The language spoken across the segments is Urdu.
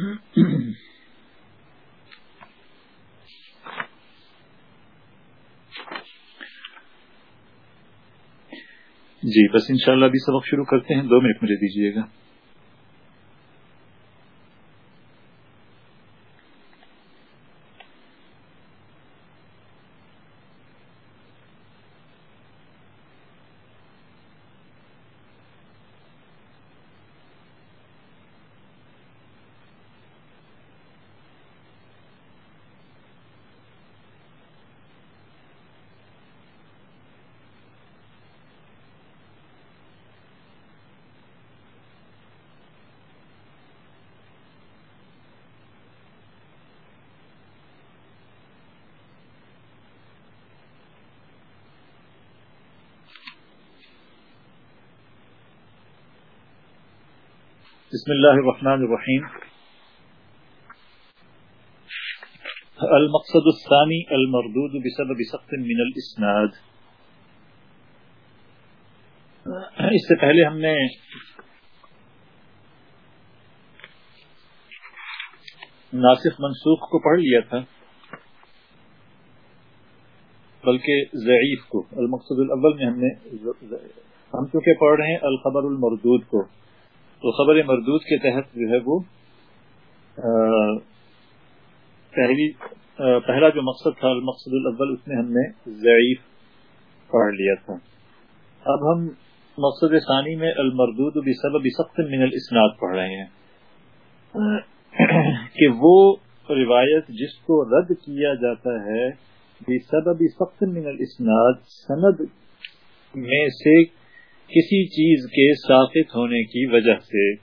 جی بس انشاءاللہ ابھی سبق شروع کرتے ہیں۔ دو منٹ مجھے دیجیے گا۔ بسم اللہ الرحمن الرحیم. المقصد الثاني المردود بسبب سقط من الاسناد. اس سے پہلے ہم نے ناسخ منسوخ کو پڑھ لیا تھا، بلکہ ضعیف کو. المقصد الاول میں ہم نے ہم چونکہ پڑھ رہے ہیں الخبر المردود کو تو خبر مردود کے تحت جو ہے وہ پہلی پہلا جو مقصد تھا، المقصد الاول، اس میں ہم نے ضعیف پڑھ لیا تھا۔ اب ہم مقصد ثانی میں المردود بسبب سخت من الاسناد پڑھ رہے ہیں۔ کہ وہ روایت جس کو رد کیا جاتا ہے، بسبب سخت من الاسناد، سند میں سے کسی چیز کے ساقط ہونے کی وجہ سے۔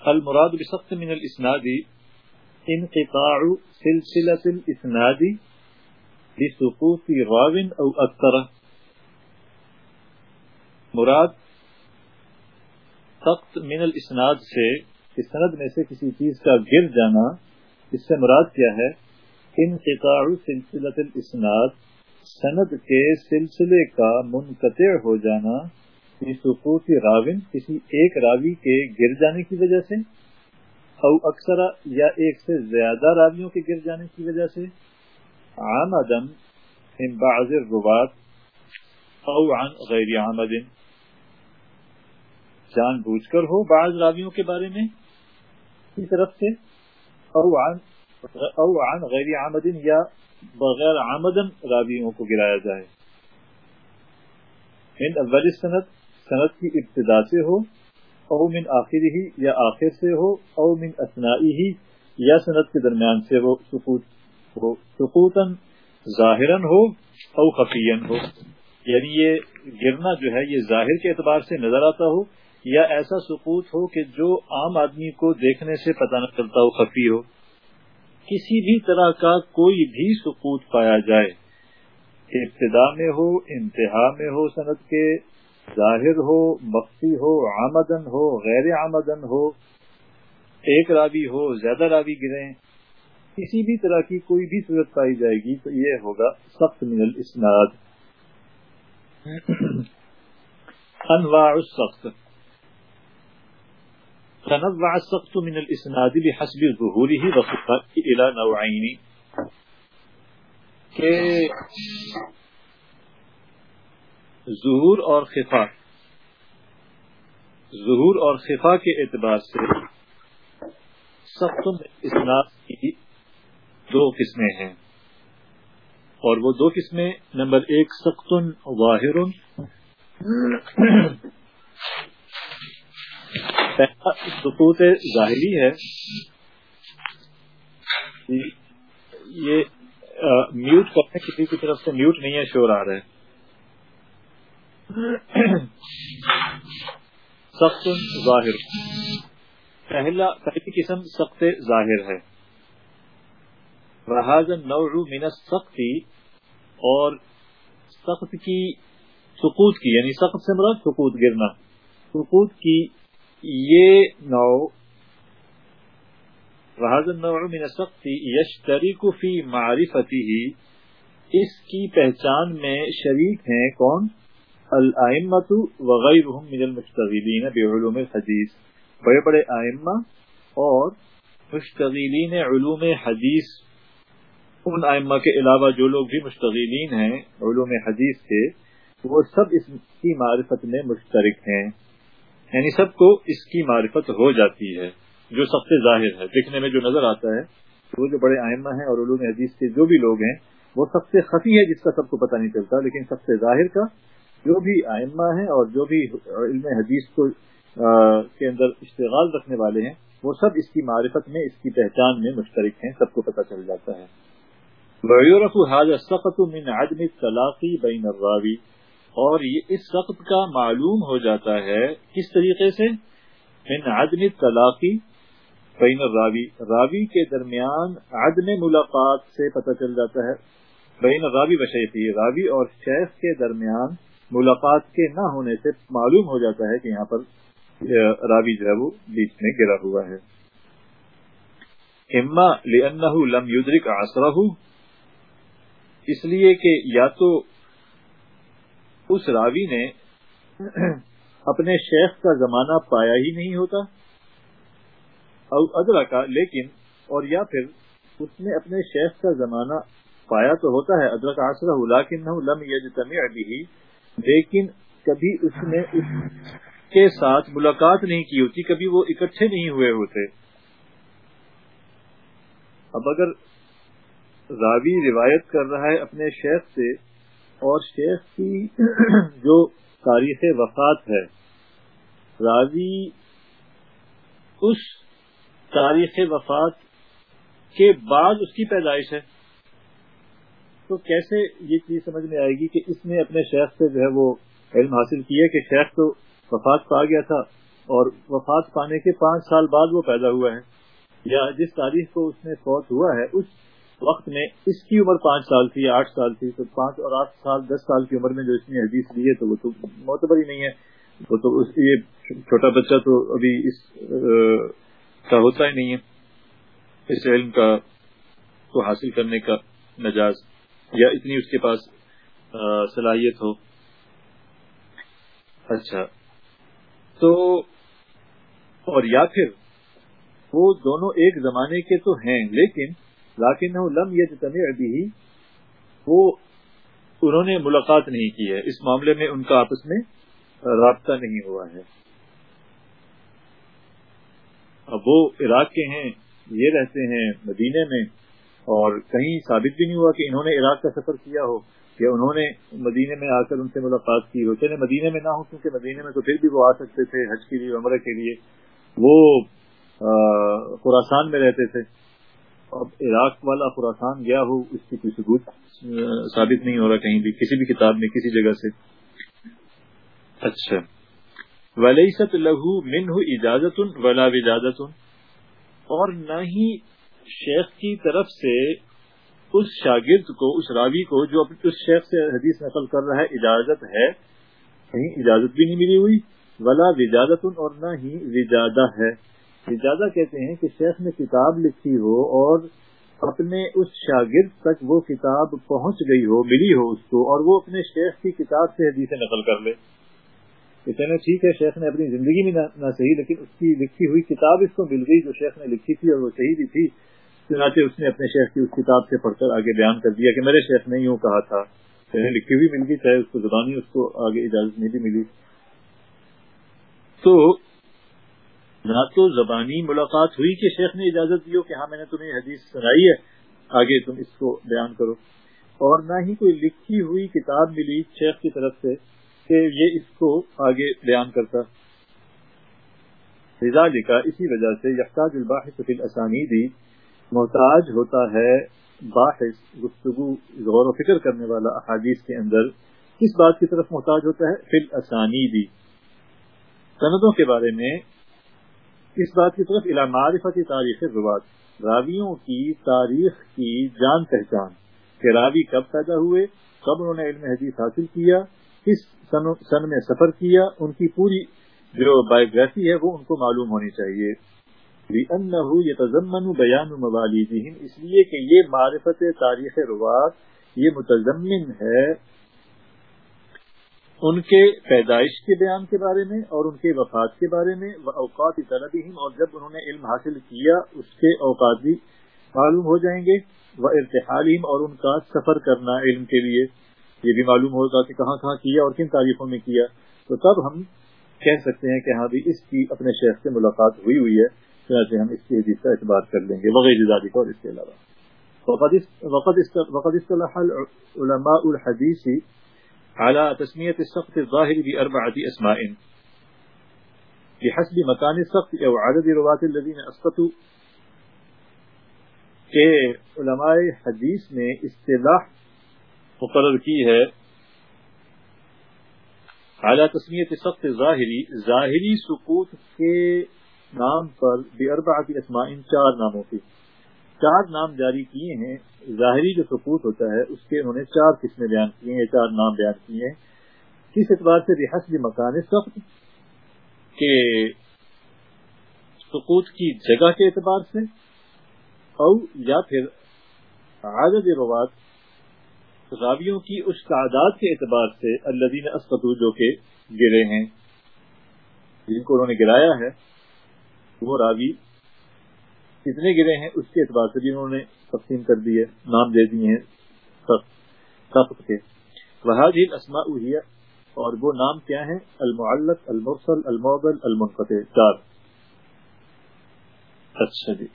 المراد بسخت من الاسناد انقطاع سلسلة الاسناد بسقوط راو او اکثر مراد سخت من الاسناد سے سند میں سے کسی چیز کا گر جانا، اس سے مراد کیا ہے؟ انقطاع سلسلة الاسناد۔ سند کے سلسلے کا منقطع ہو جانا سقوط راون کسی ایک راوی کے گر جانے کی وجہ سے، او اکثر یا ایک سے زیادہ راویوں کے گر جانے کی وجہ سے عامدن ان بعض الروات او عن غیر عامدن جان بوجھ کر ہو بعض راویوں کے بارے میں کی طرف سے، او عن او عن غیر عامدن یا بغیر آمدن راویوں کو گرایا جائے۔ من اول سند سند کی ابتدا سے ہو، او من آخر ہی یا آخر سے ہو، او من اسنائی ہی یا سند کے درمیان سے وہ سقوط ہو سقوطن ظاہرن ہو او خفین ہو۔ یعنی یہ گرنا جو ہے، یہ ظاہر کے اعتبار سے نظر آتا ہو یا ایسا سقوط ہو کہ جو عام آدمی کو دیکھنے سے پتہ نہ چلتا ہو، خفی ہو۔ کسی بھی طرح کا کوئی بھی سقوط پایا جائے۔ ابتدا میں ہو، انتہا میں ہو صنعت کے، ظاہر ہو، مخفی ہو، آمدن ہو، غیر آمدن ہو، ایک راوی ہو، زیادہ راوی گرے کسی بھی طرح کی کوئی بھی صورت پائی جائے گی تو یہ ہوگا سخت من الاسناد۔ انواع السخت۔ تنوع السقط من الاسناد بحسب ظهوره وصفاته الى نوعين. کہ ظہور اور خفا. ظہور اور خفا کے اعتبار سے سخت اسناد کی دو قسمیں ہیں اور وہ دو قسمیں، نمبر ایک سخت واہر پہلا سکوت ظاہری ہے یہ میوٹ کرنے کسی کی طرف سے میوٹ نہیں ہے، شور آ رہا ہے۔ سخت ظاہر۔ پہلا، پہلی قسم سخت ظاہر ہے۔ رحاظ نور من سختی اور سخت کی سکوت کی یعنی سخت سے مراد سکوت گرنا۔ سکوت کی یہ نو وهذا النوع من السقط يشترك في معرفته. اس کی پہچان میں شریک ہیں کون؟ الائمت وغیرهم من المشتغلین بعلوم الحدیث. بڑے بڑے آئمہ اور مشتغلین علوم حدیث. ان آئمہ کے علاوہ جو لوگ بھی مشتغلین ہیں علوم حدیث کے، وہ سب اس کی معرفت میں مشترک ہیں. یعنی سب کو اس کی معرفت ہو جاتی ہے، جو سب سے ظاہر ہے۔ دیکھنے میں جو نظر آتا ہے، وہ جو بڑے آئمہ ہیں اور علوم حدیث کے جو بھی لوگ ہیں، وہ سب سے خفی ہے جس کا سب کو پتہ نہیں چلتا، لیکن سب سے ظاہر کا جو بھی آئمہ ہیں اور جو بھی علم حدیث کو کے اندر اشتغال رکھنے والے ہیں، وہ سب اس کی معرفت میں، اس کی پہچان میں مشترک ہیں، سب کو پتہ چل جاتا ہے۔ من عدم طلاقی بین الراوی اور یہ اس سخت کا معلوم ہو جاتا ہے کس طریقے سے؟ من عدم طلاقی بین الراوی، راوی کے درمیان عدم ملاقات سے پتہ چل جاتا ہے۔ بین راوی بشیفی راوی اور شیخ کے درمیان ملاقات کے نہ ہونے سے معلوم ہو جاتا ہے کہ یہاں پر راوی جو ہے وہ بیچ میں گرا ہوا ہے۔ اما لم یدرک آسرہ اس لیے کہ یا تو اس راوی نے اپنے شیخ کا زمانہ پایا ہی نہیں ہوتا؟ ادرا کا، لیکن، اور یا پھر، اس نے اپنے شیخ کا زمانہ پایا تو ہوتا ہے ادرک آسرا لیکن لم یجتمع بھی لیکن کبھی اس نے اس کے ساتھ ملاقات نہیں کی ہوتی، کبھی وہ اکٹھے نہیں ہوئے ہوتے۔ اب اگر راوی روایت کر رہا ہے اپنے شیخ سے اور شیخ کی جو تاریخ وفات ہے راوی اس تاریخ وفات کے بعد اس کی پیدائش ہے۔ تو کیسے یہ چیز سمجھ میں آئے گی کہ اس نے اپنے شیخ سے جو ہے وہ علم حاصل کیا کہ شیخ تو وفات پا گیا تھا اور وفات پانے کے پانچ سال بعد وہ پیدا ہوا ہے۔ یا جس تاریخ کو اس نے فوت ہوا ہے، اس وقت میں اس کی عمر پانچ سال تھی، آٹھ سال تھی، تو پانچ اور آٹھ سال، دس سال کی عمر میں جو اس نے حدیث لی ہے، تو وہ تو معتبر ہی نہیں ہے۔ وہ تو اس یہ چھوٹا بچہ تو ابھی اس کا ہوتا ہی نہیں ہے۔ اس علم کا، کو حاصل کرنے کا نجاز یا اتنی اس کے پاس صلاحیت ہو۔ اچھا۔ تو، اور یا پھر وہ دونوں ایک زمانے کے تو ہیں، لیکن لاکن لم یجتمع به وہ انہوں نے ملاقات نہیں کی ہے۔ اس معاملے میں ان کا آپس میں رابطہ نہیں ہوا ہے۔ اب وہ عراق کے ہیں، یہ رہتے ہیں مدینے میں، اور کہیں ثابت بھی نہیں ہوا کہ انہوں نے عراق کا سفر کیا ہو، یا انہوں نے مدینے میں آ کر ان سے ملاقات کی ہو۔ چلے مدینے میں نہ ہو کیونکہ مدینے میں تو پھر بھی وہ آ سکتے تھے، حج کے لیے، عمرہ کے لیے۔ وہ خوراسان میں رہتے تھے۔ اب عراق والا خوراسان گیا ہو اس کی کوئی ثبوت ثابت نہیں ہو رہا کہیں بھی کسی بھی کتاب میں کسی جگہ سے۔ اچھا۔ ولیست لہو من اجازت ولا وجازت اور نہ ہی شیخ کی طرف سے اس شاگرد کو اس راوی کو جو اس شیخ سے حدیث نقل کر رہا ہے اجازت ہے کہیں اجازت بھی نہیں ملی ہوئی۔ ولا وجازت اور نہ ہی وجادہ ہے۔ اجازہ کہتے ہیں کہ شیخ نے کتاب لکھی ہو اور اپنے اس شاگرد تک وہ کتاب پہنچ گئی ہو، ملی ہو اس کو اور وہ اپنے شیخ کی کتاب سے حدیث نقل کر لے۔ کہتے ہیں ٹھیک ہے، شیخ نے اپنی زندگی میں نہ صحیح، لیکن اس کی لکھی ہوئی کتاب اس کو مل گئی جو شیخ نے لکھی تھی اور وہ صحیح بھی تھی۔ چنانچہ اس نے اپنے شیخ کی اس کتاب سے پڑھ کر آگے بیان کر دیا کہ میرے شیخ نے یوں کہا تھا۔ لکھی ہوئی مل گئی، چاہے اس کو زبانی اس کو آگے اجازت نہیں بھی ملی۔ تو نہ تو زبانی ملاقات ہوئی کہ شیخ نے اجازت دی ہو کہ ہاں میں نے تمہیں حدیث سنائی ہے، آگے تم اس کو بیان کرو۔ اور نہ ہی کوئی لکھی ہوئی کتاب ملی شیخ کی طرف سے کہ یہ اس کو آگے بیان کرتا۔ رضا لکھا اسی وجہ سے یقاج الباحث الاسانیدی محتاج ہوتا ہے باحث گفتگو، غور و فکر کرنے والا احادیث کے اندر۔ کس بات کی طرف محتاج ہوتا ہے فل اسانیدی سندوں کے بارے میں اس بات کی طرف معرفت تاریخ روات راویوں کی تاریخ کی جان پہچان۔ کہ راوی کب پیدا ہوئے، کب انہوں نے علم حدیث حاصل کیا، کس سن میں سفر کیا، ان کی پوری جو بایوگرافی ہے وہ ان کو معلوم ہونی چاہیے۔ یہ تزمن بیان موالی اس لیے کہ یہ معرفت تاریخ روات یہ متضمن ہے ان کے پیدائش کے بیان کے بارے میں اور ان کے وفات کے بارے میں اوقات طلبیم اور جب انہوں نے علم حاصل کیا، اس کے اوقات بھی معلوم ہو جائیں گے۔ وہ ارتحالیم اور ان کا سفر کرنا علم کے لیے، یہ بھی معلوم ہوگا کہ کہاں کہاں کیا اور کن تاریخوں میں کیا۔ تو تب ہم کہہ سکتے ہیں کہ ہاں بھی اس کی اپنے شیخ سے ملاقات ہوئی ہوئی ہے، چنانچہ ہم اس کی حدیث کا اعتبار کر لیں گے وغیرہ زادی کا اور اس کے علاوہ۔ وقد اصطلح العلماء الحدیث على تسمية السقط الظاهر بأربعة أسماء. بحسب مكان السقط أو عدد رواة الذين أسقطوا. کہ علماء حدیث نے اصطلاح مقرر کی ہے. اعلیٰ تسمیت سخت ظاہری ظاہری سکوت کے نام پر بے اربا کی اسماء چار ناموں کی چار نام جاری کیے ہیں. ظاہری جو سکوت ہوتا ہے، اس کے انہوں نے چار قسمیں بیان کی ہیں، چار نام بیان کیے ہیں۔ کس اعتبار سے بھی مکان سخت کے سکوت کی جگہ کے اعتبار سے او یا پھر عادت روات راویوں کی اس تعداد کے اعتبار سے اللہ اسقطو جو کہ گرے ہیں۔ جن کو انہوں نے گرایا ہے، وہ راوی کتنے گرے ہیں، اس کے اعتبار سے بھی انہوں نے تقسیم کر دیے نام دے دیے ہیں سخت کے۔ وہاد اسما اور وہ نام کیا ہیں؟ المعلق، المرسل المعبل المنقطع چار اچھا جی۔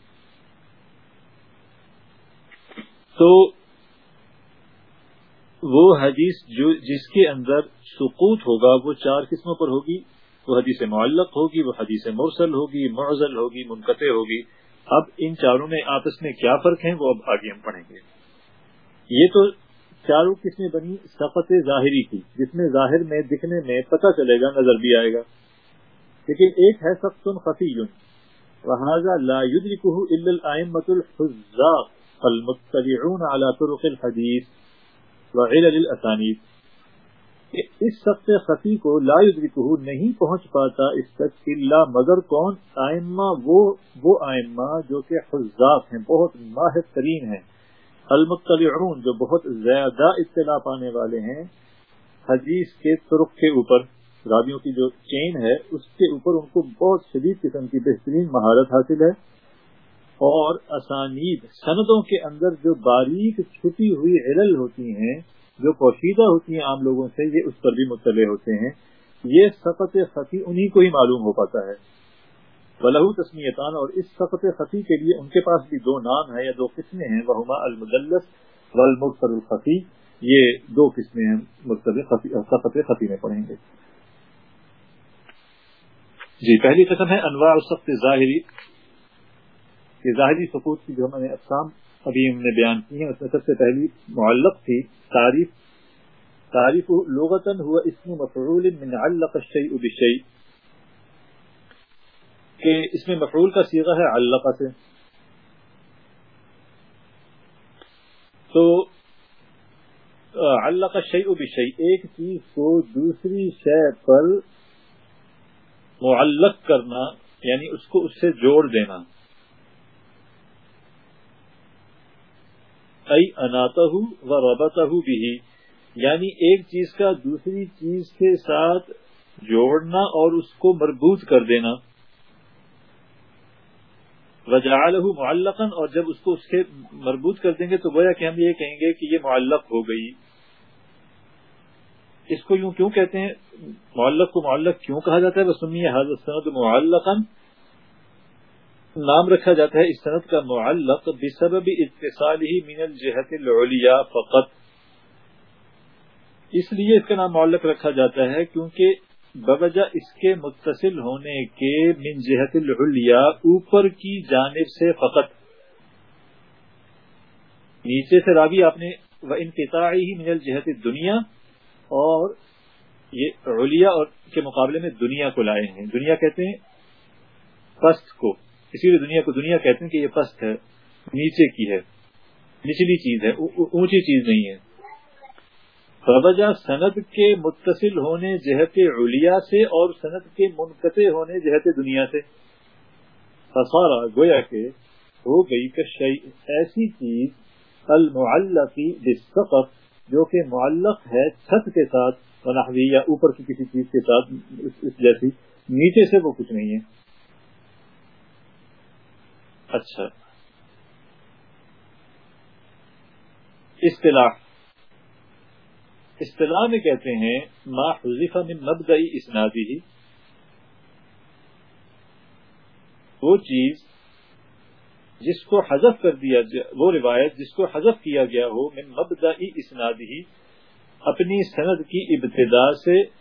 تو وہ حدیث جو جس کے اندر سقوط ہوگا، وہ چار قسموں پر ہوگی۔ وہ حدیث معلق ہوگی، وہ حدیث مرسل ہوگی، معزل ہوگی، منقطع ہوگی۔ اب ان چاروں میں آپس میں کیا فرق ہیں وہ اب آگے ہم پڑھیں گے۔ یہ تو چاروں قسمیں بنی؟ سفت ظاہری کی جس میں ظاہر میں، دکھنے میں پتہ چلے گا، نظر بھی آئے گا۔ لیکن ایک ہے سخت خفی۔ وہذا لا يدركه الا الائمه الحزاق المتبعون على طرق الحديث وعلل الاسانيد اس سخت خفی کو لا یدرکہ نہیں پہنچ پاتا اس تک اللہ مگر کون؟ آئمہ، وہ وہ آئمہ جو کہ حضاف ہیں، بہت ماہر ترین ہیں۔ المطلعون جو بہت زیادہ اطلاع پانے والے ہیں، حدیث کے ترک کے اوپر رابیوں کی جو چین ہے، اس کے اوپر ان کو بہت شدید قسم کی بہترین مہارت حاصل ہے۔ اور اسانید، سندوں کے اندر جو باریک چھپی ہوئی علل ہوتی ہیں جو پوشیدہ ہوتی ہیں عام لوگوں سے، یہ اس پر بھی مطلع ہوتے ہیں۔ یہ سفت خطی انہی کو ہی معلوم ہو پاتا ہے۔ بلح تسمیتان اور اس سفت خطی کے لیے ان کے پاس بھی دو نام ہیں یا دو قسمیں ہیں۔ وہ المدلس والمغفر الخطی یہ دو قسمیں ہیں سفت خطی میں پڑھیں گے۔ جی پہلی قسم ہے انواع السخت ظاہری یہ ظاہری سکوت کی جو ہم نے اقسام ابھی ہم نے بیان کی ہیں، اس میں سب سے پہلی معلق تھی تعریف۔ تعریف لغتن ہوا اسم مفعول من علق الشیء بشیء کہ اس میں مفعول کا سیغہ ہے علق سے۔ تو، علق الشیء بشیء ایک چیز کو دوسری شے پر معلق کرنا یعنی اس کو اس سے جوڑ دینا۔ اناتا و ربتا بھی یعنی ایک چیز کا دوسری چیز کے ساتھ جوڑنا اور اس کو مربوط کر دینا. وجعلہ معلقا اور جب اس کو اس کے مربوط کر دیں گے تو گویا کہ ہم یہ کہیں گے کہ یہ معلق ہو گئی. اس کو یوں کیوں کہتے ہیں؟ معلق کو معلق کیوں کہا جاتا ہے؟ بس سنیے حضرت سند معلقا نام رکھا جاتا ہے اس صنعت کا معلق بسبب اتصال ہی من الجہت العلیاء فقط۔ اس لیے اس کا نام معلق رکھا جاتا ہے کیونکہ بوجہ اس کے متصل ہونے کے من جہت العلیاء اوپر کی جانب سے فقط۔ نیچے سے راوی آپ نے وہ انقطاعی ہی من الجہت دنیا اور یہ علیا اور کے مقابلے میں دنیا کو لائے ہیں۔ دنیا کہتے ہیں پست کو۔ اسی لیے دنیا کو دنیا کہتے ہیں کہ یہ پست ہے، نیچے کی ہے، نچلی چیز ہے اونچی چیز نہیں ہے۔ فوجہ سند کے متصل ہونے جہت علیا سے اور سند کے منقطع ہونے جہت دنیا سے۔ فسارا گویا کہ ہو گئی کہ ایسی چیز المعلقی بالسقف جو کہ معلق ہے چھت کے ساتھ یا اوپر کی کسی چیز کے ساتھ اس جیسی، نیچے سے وہ کچھ نہیں ہے۔ اچھا۔ اصطلاح۔ اصطلاح میں کہتے ہیں، ما حذیفہ من مبدئی اسنادی ہی وہ چیز جس کو حذف کر دیا وہ روایت جس کو حذف کیا گیا ہو، من مبدئی اسنادی ہی اپنی سند کی ابتدا سے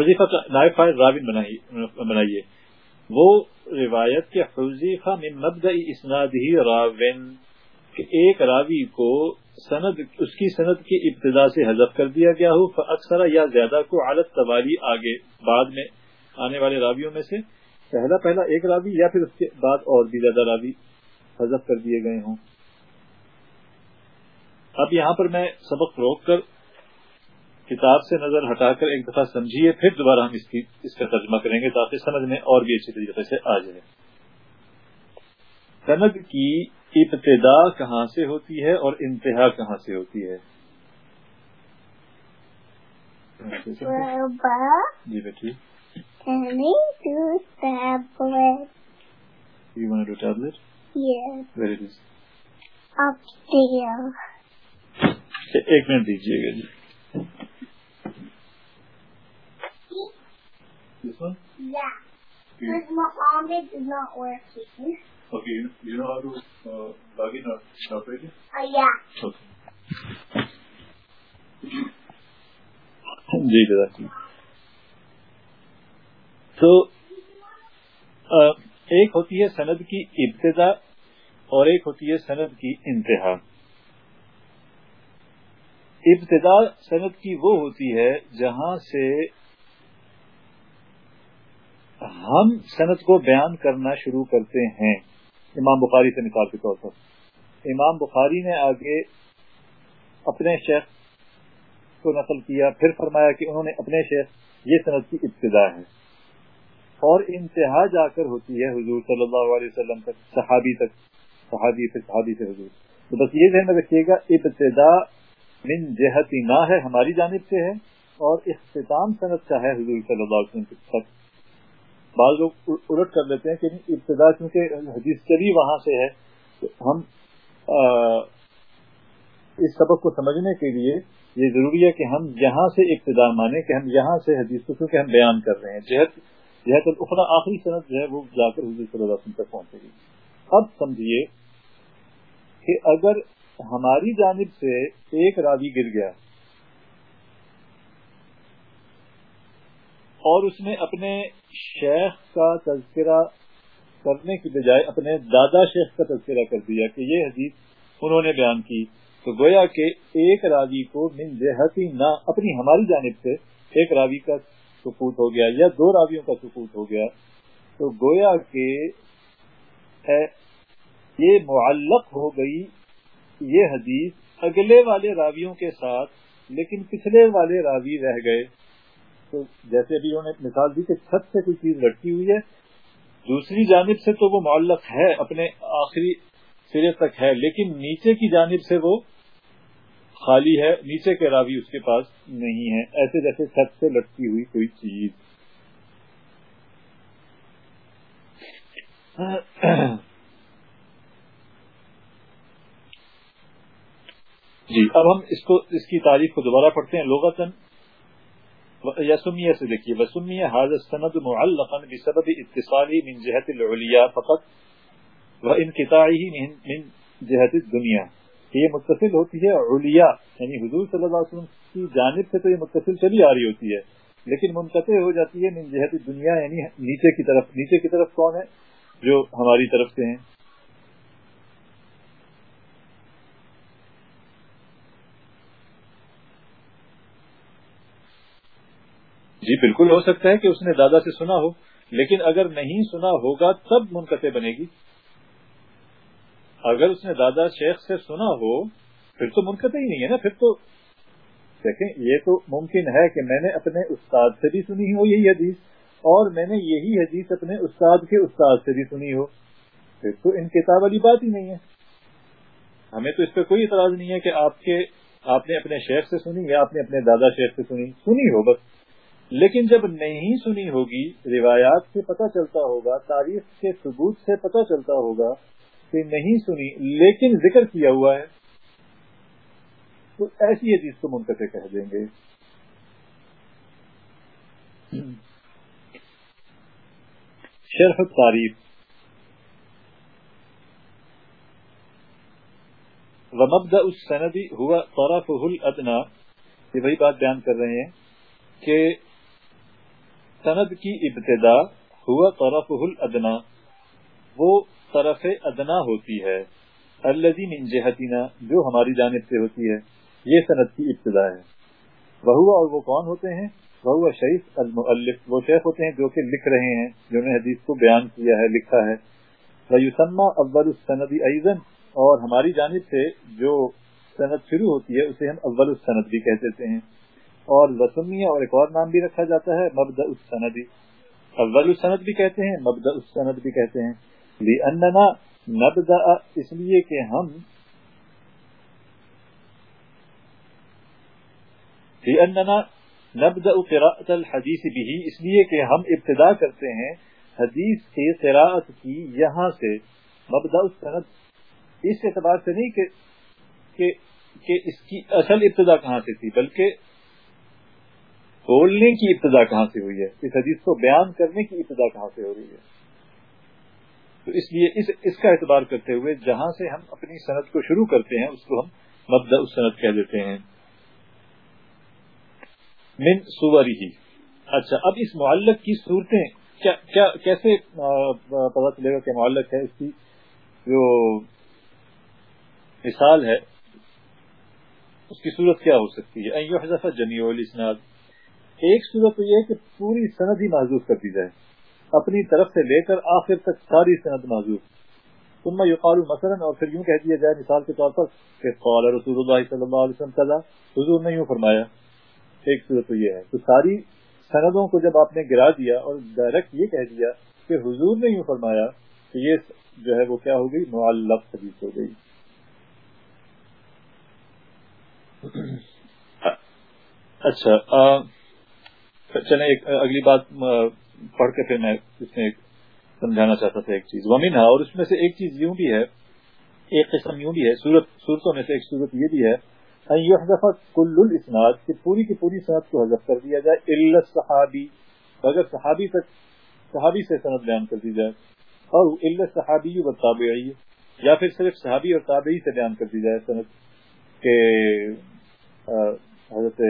حذیفہ کا نائب فائد رابن بنائیے۔ وہ روایت کے حذیفہ من مبدئی اسناد ہی راون کہ ایک راوی کو سند اس کی سند کی ابتدا سے حذف کر دیا گیا ہو اکثر یا زیادہ کو عالت توالی آگے بعد میں آنے والے راویوں میں سے پہلا پہلا ایک راوی یا پھر اس کے بعد اور بھی زیادہ راوی حذف کر دیے گئے ہوں۔ اب یہاں پر میں سبق روک کر کتاب سے نظر ہٹا کر ایک دفعہ سمجھیے پھر دوبارہ ہم اس کی اس کا ترجمہ کریں گے تاکہ سمجھ میں اور بھی اچھی طریقے سے آ جائے۔ سند کی ابتدا کہاں سے ہوتی ہے اور انتہا کہاں سے ہوتی ہے؟ جی بیٹھی۔ ایک منٹ دیجیے گا جی This one? Yeah. Because my arm is not working. Okay, you, you know how to uh, plug in or operate it? Uh, yeah. Okay. جی جزاک تو ایک ہوتی ہے سند کی ابتدا اور ایک ہوتی ہے سند کی انتہا ابتدا سند کی وہ ہوتی ہے جہاں سے ہم صنعت کو بیان کرنا شروع کرتے ہیں۔ امام بخاری سے مثال کے طور پر۔ امام بخاری نے آگے اپنے شیخ کو نقل کیا، پھر فرمایا کہ انہوں نے اپنے شیخ یہ صنعت کی ابتدا ہے۔ اور انتہا جا کر ہوتی ہے حضور صلی اللہ علیہ وسلم تک، صحابی تک۔ صحابی سے صحابی سے حضور۔ تو بس یہ ذہن میں رکھیے گا، ابتدا من جہتی نہ ہے ہماری جانب سے ہے، اور اختتام صنعت کا ہے حضور صلی اللہ علیہ وسلم تک بعض لوگ الٹ کر لیتے ہیں کہ ابتدا کیونکہ حدیث چلی وہاں سے ہے، تو ہم اس سبق کو سمجھنے کے لیے یہ ضروری ہے کہ ہم یہاں سے ابتدا مانیں کہ ہم یہاں سے حدیث کو کیونکہ ہم بیان کر رہے ہیں۔ جہت جہت الخرا آخری صنعت جو ہے، وہ جا کر حضور صلی اللہ علیہ وسلم تک پہنچے گی۔ اب سمجھیے کہ اگر ہماری جانب سے ایک راوی گر گیا اور اس نے اپنے شیخ کا تذکرہ کرنے کی بجائے اپنے دادا شیخ کا تذکرہ کر دیا کہ یہ حدیث انہوں نے بیان کی تو گویا کہ ایک راوی کو من جہتی نہ اپنی ہماری جانب سے ایک راوی کا سکوت ہو گیا یا دو راویوں کا سکوت ہو گیا تو گویا کہ یہ معلق ہو گئی یہ حدیث اگلے والے راویوں کے ساتھ لیکن پچھلے والے راوی رہ گئے۔ تو جیسے ابھی انہوں نے مثال دی کہ چھت سے کوئی چیز لٹکی ہوئی ہے، دوسری جانب سے تو وہ معلق ہے، اپنے آخری سرے تک ہے، لیکن نیچے کی جانب سے وہ خالی ہے، نیچے کے راوی اس کے پاس نہیں ہے، ایسے جیسے چھت سے لٹکی ہوئی کوئی چیز۔ جی اب ہم اس کو، اس کی تاریخ کو دوبارہ پڑھتے ہیں لوگتن یسمیہ سے دیکھیے وسمیہ حاضر سند معلقا بسبب اتصالی من جہت العلیاء فقط و انقطاعی من جہت الدنیا. یہ متصل ہوتی ہے علیاء یعنی حضور صلی اللہ علیہ وسلم کی جانب سے تو یہ متصل چلی آ رہی ہوتی ہے، لیکن منقطع ہو جاتی ہے من جہت دنیا یعنی نیچے کی طرف، نیچے کی طرف کون ہے؟ جو ہماری طرف سے ہیں۔ جی بالکل ہو سکتا ہے کہ اس نے دادا سے سنا ہو، لیکن اگر نہیں سنا ہوگا تب منقطع بنے گی۔ اگر اس نے دادا شیخ سے سنا ہو، پھر تو منقطع ہی نہیں ہے نا، پھر تو دیکھیں، یہ تو ممکن ہے کہ میں نے اپنے استاد سے بھی سنی ہو یہی حدیث، اور میں نے یہی حدیث اپنے استاد کے استاد سے بھی سنی ہو۔ پھر تو ان کتاب والی بات ہی نہیں ہے۔ ہمیں تو اس پہ کوئی اعتراض نہیں ہے کہ آپ کے، آپ نے اپنے شیخ سے سنی یا آپ نے اپنے دادا شیخ سے سنی سنی ہو بس۔ لیکن جب نہیں سنی ہوگی، روایات سے پتہ چلتا ہوگا، تاریخ کے ثبوت سے پتہ چلتا ہوگا کہ نہیں سنی، لیکن ذکر کیا ہوا ہے۔ تو ایسی حدیث کو منقطع کہہ دیں گے۔ شرح تعریف ومبدا السندی ہوا طرفه الادنا یہ وہی بات بیان کر رہے ہیں کہ سند کی ابتدا ہوا طرفه الادنا، وہ طرف ادنا ہوتی ہے الذي من جهتنا جو ہماری جانب سے ہوتی ہے، یہ سند کی ابتدا ہے۔ وہ اور وہ کون ہوتے ہیں؟ وہ شیخ المؤلف، وہ شیخ ہوتے ہیں جو کہ لکھ رہے ہیں، جنہوں نے حدیث کو بیان کیا ہے، لکھا ہے۔ ویسما اول السند ایزن اور ہماری جانب سے جو سند شروع ہوتی ہے، اسے ہم اول السند بھی کہتے ہیں۔ اور وسمیہ اور ایک اور نام بھی رکھا جاتا ہے مبدا السندی اول السند بھی کہتے ہیں مبدا السند بھی کہتے ہیں. لأننا نبدأ اس لیے کہ ہم لأننا نبدأ قراءة الحدیث به اس لیے کہ ہم ابتدا کرتے ہیں حدیث کی قراءت کی یہاں سے. مبدأ السند اس اعتبار سے نہیں کہ کہ, کہ اس کی اصل ابتدا کہاں سے تھی بلکہ بولنے کی ابتدا کہاں سے ہوئی ہے؟ اس حدیث کو بیان کرنے کی ابتدا کہاں سے ہو رہی ہے؟ تو اس لیے اس اس کا اعتبار کرتے ہوئے جہاں سے ہم اپنی صنعت کو شروع کرتے ہیں اس کو ہم مبدا صنعت کہہ دیتے ہیں۔ من سوری ہی اچھا اب اس معلق کی صورتیں کیا, کیا کیسے پتا چلے گا کہ معلق ہے اس کی جو مثال ہے اس کی صورت کیا ہو سکتی ہے؟ جمی الاسناد۔ ایک صورت تو یہ ہے کہ پوری سند ہی محضوب کر دی جائے۔ اپنی طرف سے لے کر آخر تک ساری صنعت معذور۔ ثم یقال مثلا اور پھر یوں کہہ دیا جائے، مثال کے طور پر کہ قال رسول اللہ صلی اللہ علیہ وسلم کذا، حضور نے یوں فرمایا۔ ایک صورت تو یہ ہے تو ساری سندوں کو جب آپ نے گرا دیا اور ڈائریکٹ یہ کہہ دیا کہ حضور نے یوں فرمایا کہ یہ جو ہے وہ کیا ہو گئی؟ معلق حدیث ہو گئی۔ اچھا چلیں، ایک، اگلی بات پڑھ کے پھر میں اس میں سمجھانا چاہتا تھا ایک چیز۔ ومن ہے اور اس میں سے ایک چیز یوں بھی ہے، ایک قسم یوں بھی ہے صورت صورتوں میں سے ایک صورت یہ بھی ہے کل الاسناد کہ پوری کی پوری صنعت کو حذف کر دیا جائے الا صحابی اگر صحابی تک، صحابی سے صنعت بیان کر دی جائے اور الا صحابی و تابعی یا پھر صرف صحابی اور تابعی سے بیان کر دی جائے صنعت کہ حضرت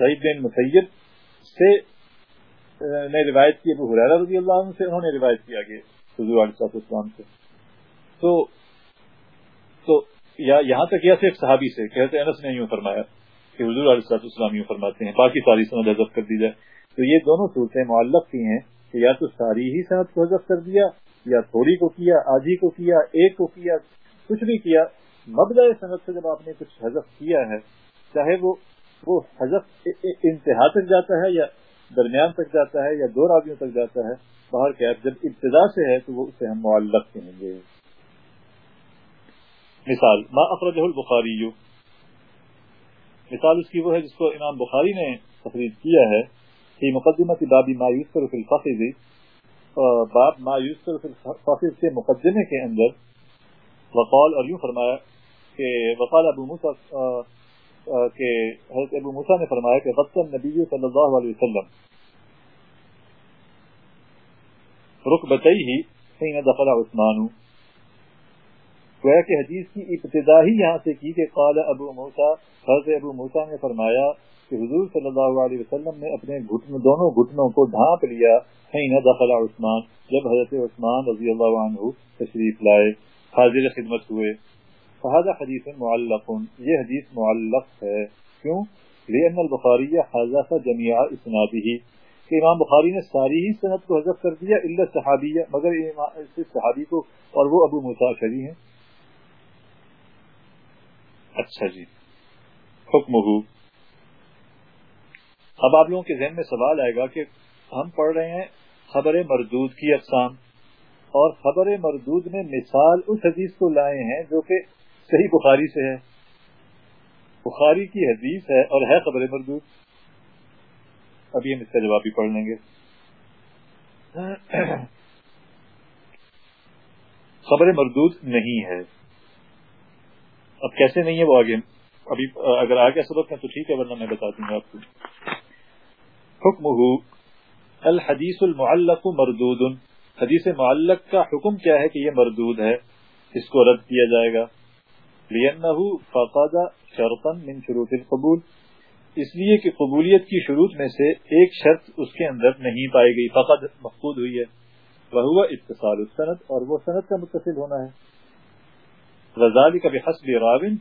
سعید بن مسید سے نے روایت کی ابو حرارہ رضی اللہ عنہ سے، انہوں نے روایت کیا کہ حضور علیہ السلام سے۔ تو تو یا، یہاں تک یا صرف صحابی سے کہتے انس نے یوں فرمایا کہ حضور علیہ السلام یوں فرماتے ہیں، باقی ساری سند حذف کر دی جائے۔ تو یہ دونوں صورتیں معلق کی ہیں کہ یا تو ساری ہی صنعت کو حذف کر دیا، یا تھوڑی کو کیا، آدھی کو کیا، ایک کو کیا، کچھ بھی کیا۔ مبدع صنعت سے جب آپ نے کچھ حذف کیا ہے، چاہے وہ وہ حذف انتہا تک جاتا ہے یا درمیان تک جاتا ہے یا دو راویوں تک جاتا ہے؟ باہر کے جب ابتدا سے ہے تو وہ اسے ہم معلق کہیں گے۔ مثال، ما اخرجہ البخاری۔ مثال اس کی وہ ہے جس کو امام بخاری نے تقریر کیا ہے کہ مقدمہ کی بابی ما یوسر فی الفقض باب ما یوسر فی الفقض کے مقدمے کے اندر وقال اور یوں فرمایا کہ وقال ابو موسیٰ کہ حضرت ابو موسیٰ نے فرمایا کہ غصن نبی صلی اللہ علیہ وسلم رکبتئی ہی حین دخل عثمان. گویا کہ حدیث کی ابتدا ہی یہاں سے کی کہ قال ابو موسیٰ، حضرت ابو موسیٰ نے فرمایا کہ حضور صلی اللہ علیہ وسلم نے اپنے گھٹن، دونوں گھٹنوں کو ڈھانپ لیا، حین دخل عثمان، جب حضرت عثمان رضی اللہ عنہ تشریف لائے، حاضر خدمت ہوئے۔ فهذا حدیث معلق. یہ حدیث معلق ہے. کیوں؟ لأن البخاری حذف جميع اسناده کہ امام بخاری نے ساری ہی سند کو حذف کر دیا الا صحابیہ مگر صحابی کو اور وہ ابو موسیٰ شری ہیں. اچھا جی. حکم ہو اب آپ لوگوں کے ذہن میں سوال آئے گا کہ ہم پڑھ رہے ہیں خبر مردود کی اقسام. اور خبر مردود میں مثال اس حدیث کو لائے ہیں جو کہ صحیح بخاری سے ہے۔ بخاری کی حدیث ہے اور ہے خبر مردود۔ ابھی ہم اس کا جواب بھی پڑھ لیں گے۔ خبر مردود نہیں ہے۔ اب کیسے نہیں ہے وہ آگے؟ ابھی اگر آگے سبق ہے تو ٹھیک ہے، ورنہ میں بتا دوں گا آپ کو۔ حکم الحدیث المعلق مردود۔ حدیث معلق کا حکم کیا ہے کہ یہ مردود ہے؟ اس کو رد کیا جائے گا۔ فقد شرطا من شروط القبول۔ اس لیے کہ قبولیت کی شروط میں سے ایک شرط اس کے اندر نہیں پائی گئی فقد مفقود ہوئی ہے۔ وہ اتصال السند، اور وہ سند کا متصل ہونا ہے۔ غزالی کا بحسب راون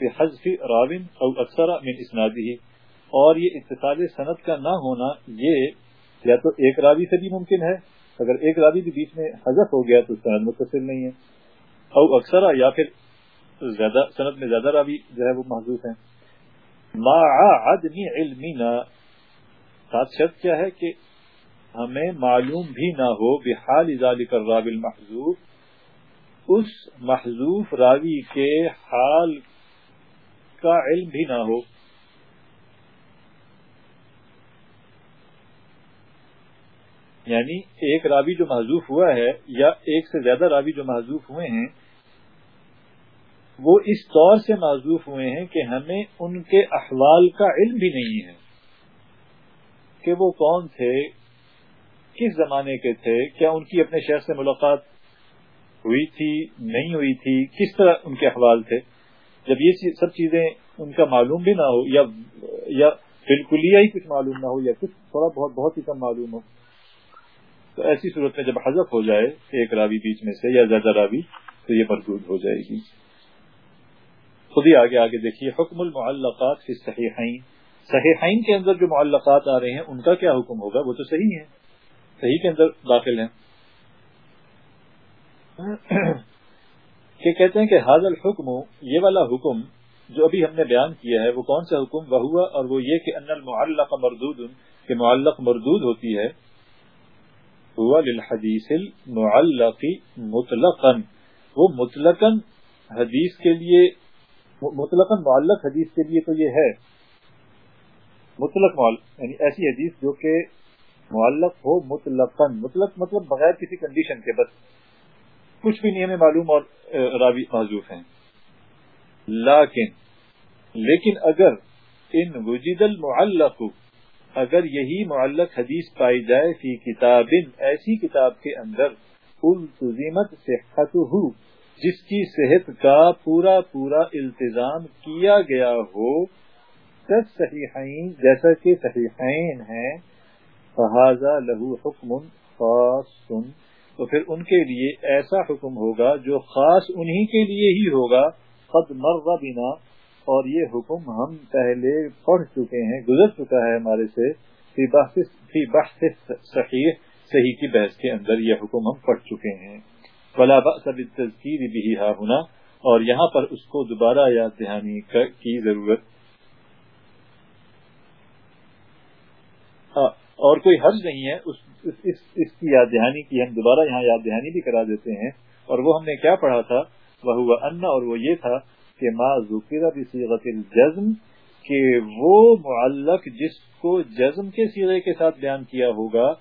بحذف راون او اکثر من اسنادی اور یہ اتصال سند کا نہ ہونا، یہ یا تو ایک راوی سے بھی ممکن ہے۔ اگر ایک راوی بھی بیچ میں حذف ہو گیا تو سند متصل نہیں ہے۔ او اکثر یا پھر زیادہ سند میں زیادہ راوی جو ہے وہ محضوف ہیں. ما عدم علمنا ساتھ شرط کیا ہے کہ ہمیں معلوم بھی نہ ہو بحال ذالک الراب المحذوف اس محذوف راوی کے حال کا علم بھی نہ ہو۔ یعنی ایک راوی جو محضوف ہوا ہے یا ایک سے زیادہ راوی جو محضوف ہوئے ہیں وہ اس طور سے معذوف ہوئے ہیں کہ ہمیں ان کے احوال کا علم بھی نہیں ہے کہ وہ کون تھے، کس زمانے کے تھے، کیا ان کی اپنے شہر سے ملاقات ہوئی تھی، نہیں ہوئی تھی، کس طرح ان کے احوال تھے۔ جب یہ سب چیزیں ان کا معلوم بھی نہ ہو، یا یا بالکل ہی کچھ معلوم نہ ہو، یا کچھ تھوڑا بہت بہت ہی کم معلوم ہو۔ تو ایسی صورت میں جب حذف ہو جائے ایک راوی بیچ میں سے، یا زیادہ راوی، تو یہ مردود ہو جائے گی۔ خود ہی آگے آگے دیکھیے، حکم المعلقات فی صحیحین صحیحین کے اندر جو معلقات آ رہے ہیں، ان کا کیا حکم ہوگا؟ وہ تو صحیح ہے صحیح کے اندر داخل ہیں۔ کہ کہتے ہیں کہ حاضر الحکم، یہ والا حکم جو ابھی ہم نے بیان کیا ہے، وہ کون سا حکم؟ وہ ہوا اور وہ یہ کہ ان المعلق مردود، کہ معلق مردود ہوتی ہے۔ ہوا للحدیث المعلق مطلقا۔ وہ مطلقا حدیث کے لیے مطلق معلق حدیث کے لیے تو یہ ہے۔ مطلق معلق یعنی ایسی حدیث جو کہ معلق ہو مطلق مطلق مطلب بغیر کسی کنڈیشن کے، بس کچھ بھی نہیں ہمیں معلوم اور راوی معذوف ہیں۔ لیکن لیکن اگر ان وجید المعلق، اگر یہی معلق حدیث پائی جائے فی کتاب ایسی کتاب کے اندر التزمت صحته جس کی صحت کا پورا پورا التظام کیا گیا ہو صحیحین جیسا کہ صحیحین ہیں فہذا لہو حکم خاص۔ تو پھر ان کے لیے ایسا حکم ہوگا جو خاص انہی کے لیے ہی ہوگا۔ قد مر بنا۔ اور یہ حکم ہم پہلے پڑھ چکے ہیں، گزر چکا ہے ہمارے سے۔ فی بحث صحیح صحیح کی بحث کے اندر یہ حکم ہم پڑھ چکے ہیں۔ بلا بالتذکیر بھی ہا ہونا اور یہاں پر اس کو دوبارہ یاد دہانی کی ضرورت۔ ہاں، اور کوئی حرج نہیں ہے اس, اس, اس, اس کی یاد دہانی کی ہم دوبارہ یہاں یاد دہانی بھی کرا دیتے ہیں۔ اور وہ ہم نے کیا پڑھا تھا؟ وہ ہوا ان اور وہ یہ تھا کہ ما ذکر بصیغت الجزم کہ وہ معلق جس کو جزم کے سیغے کے ساتھ بیان کیا ہوگا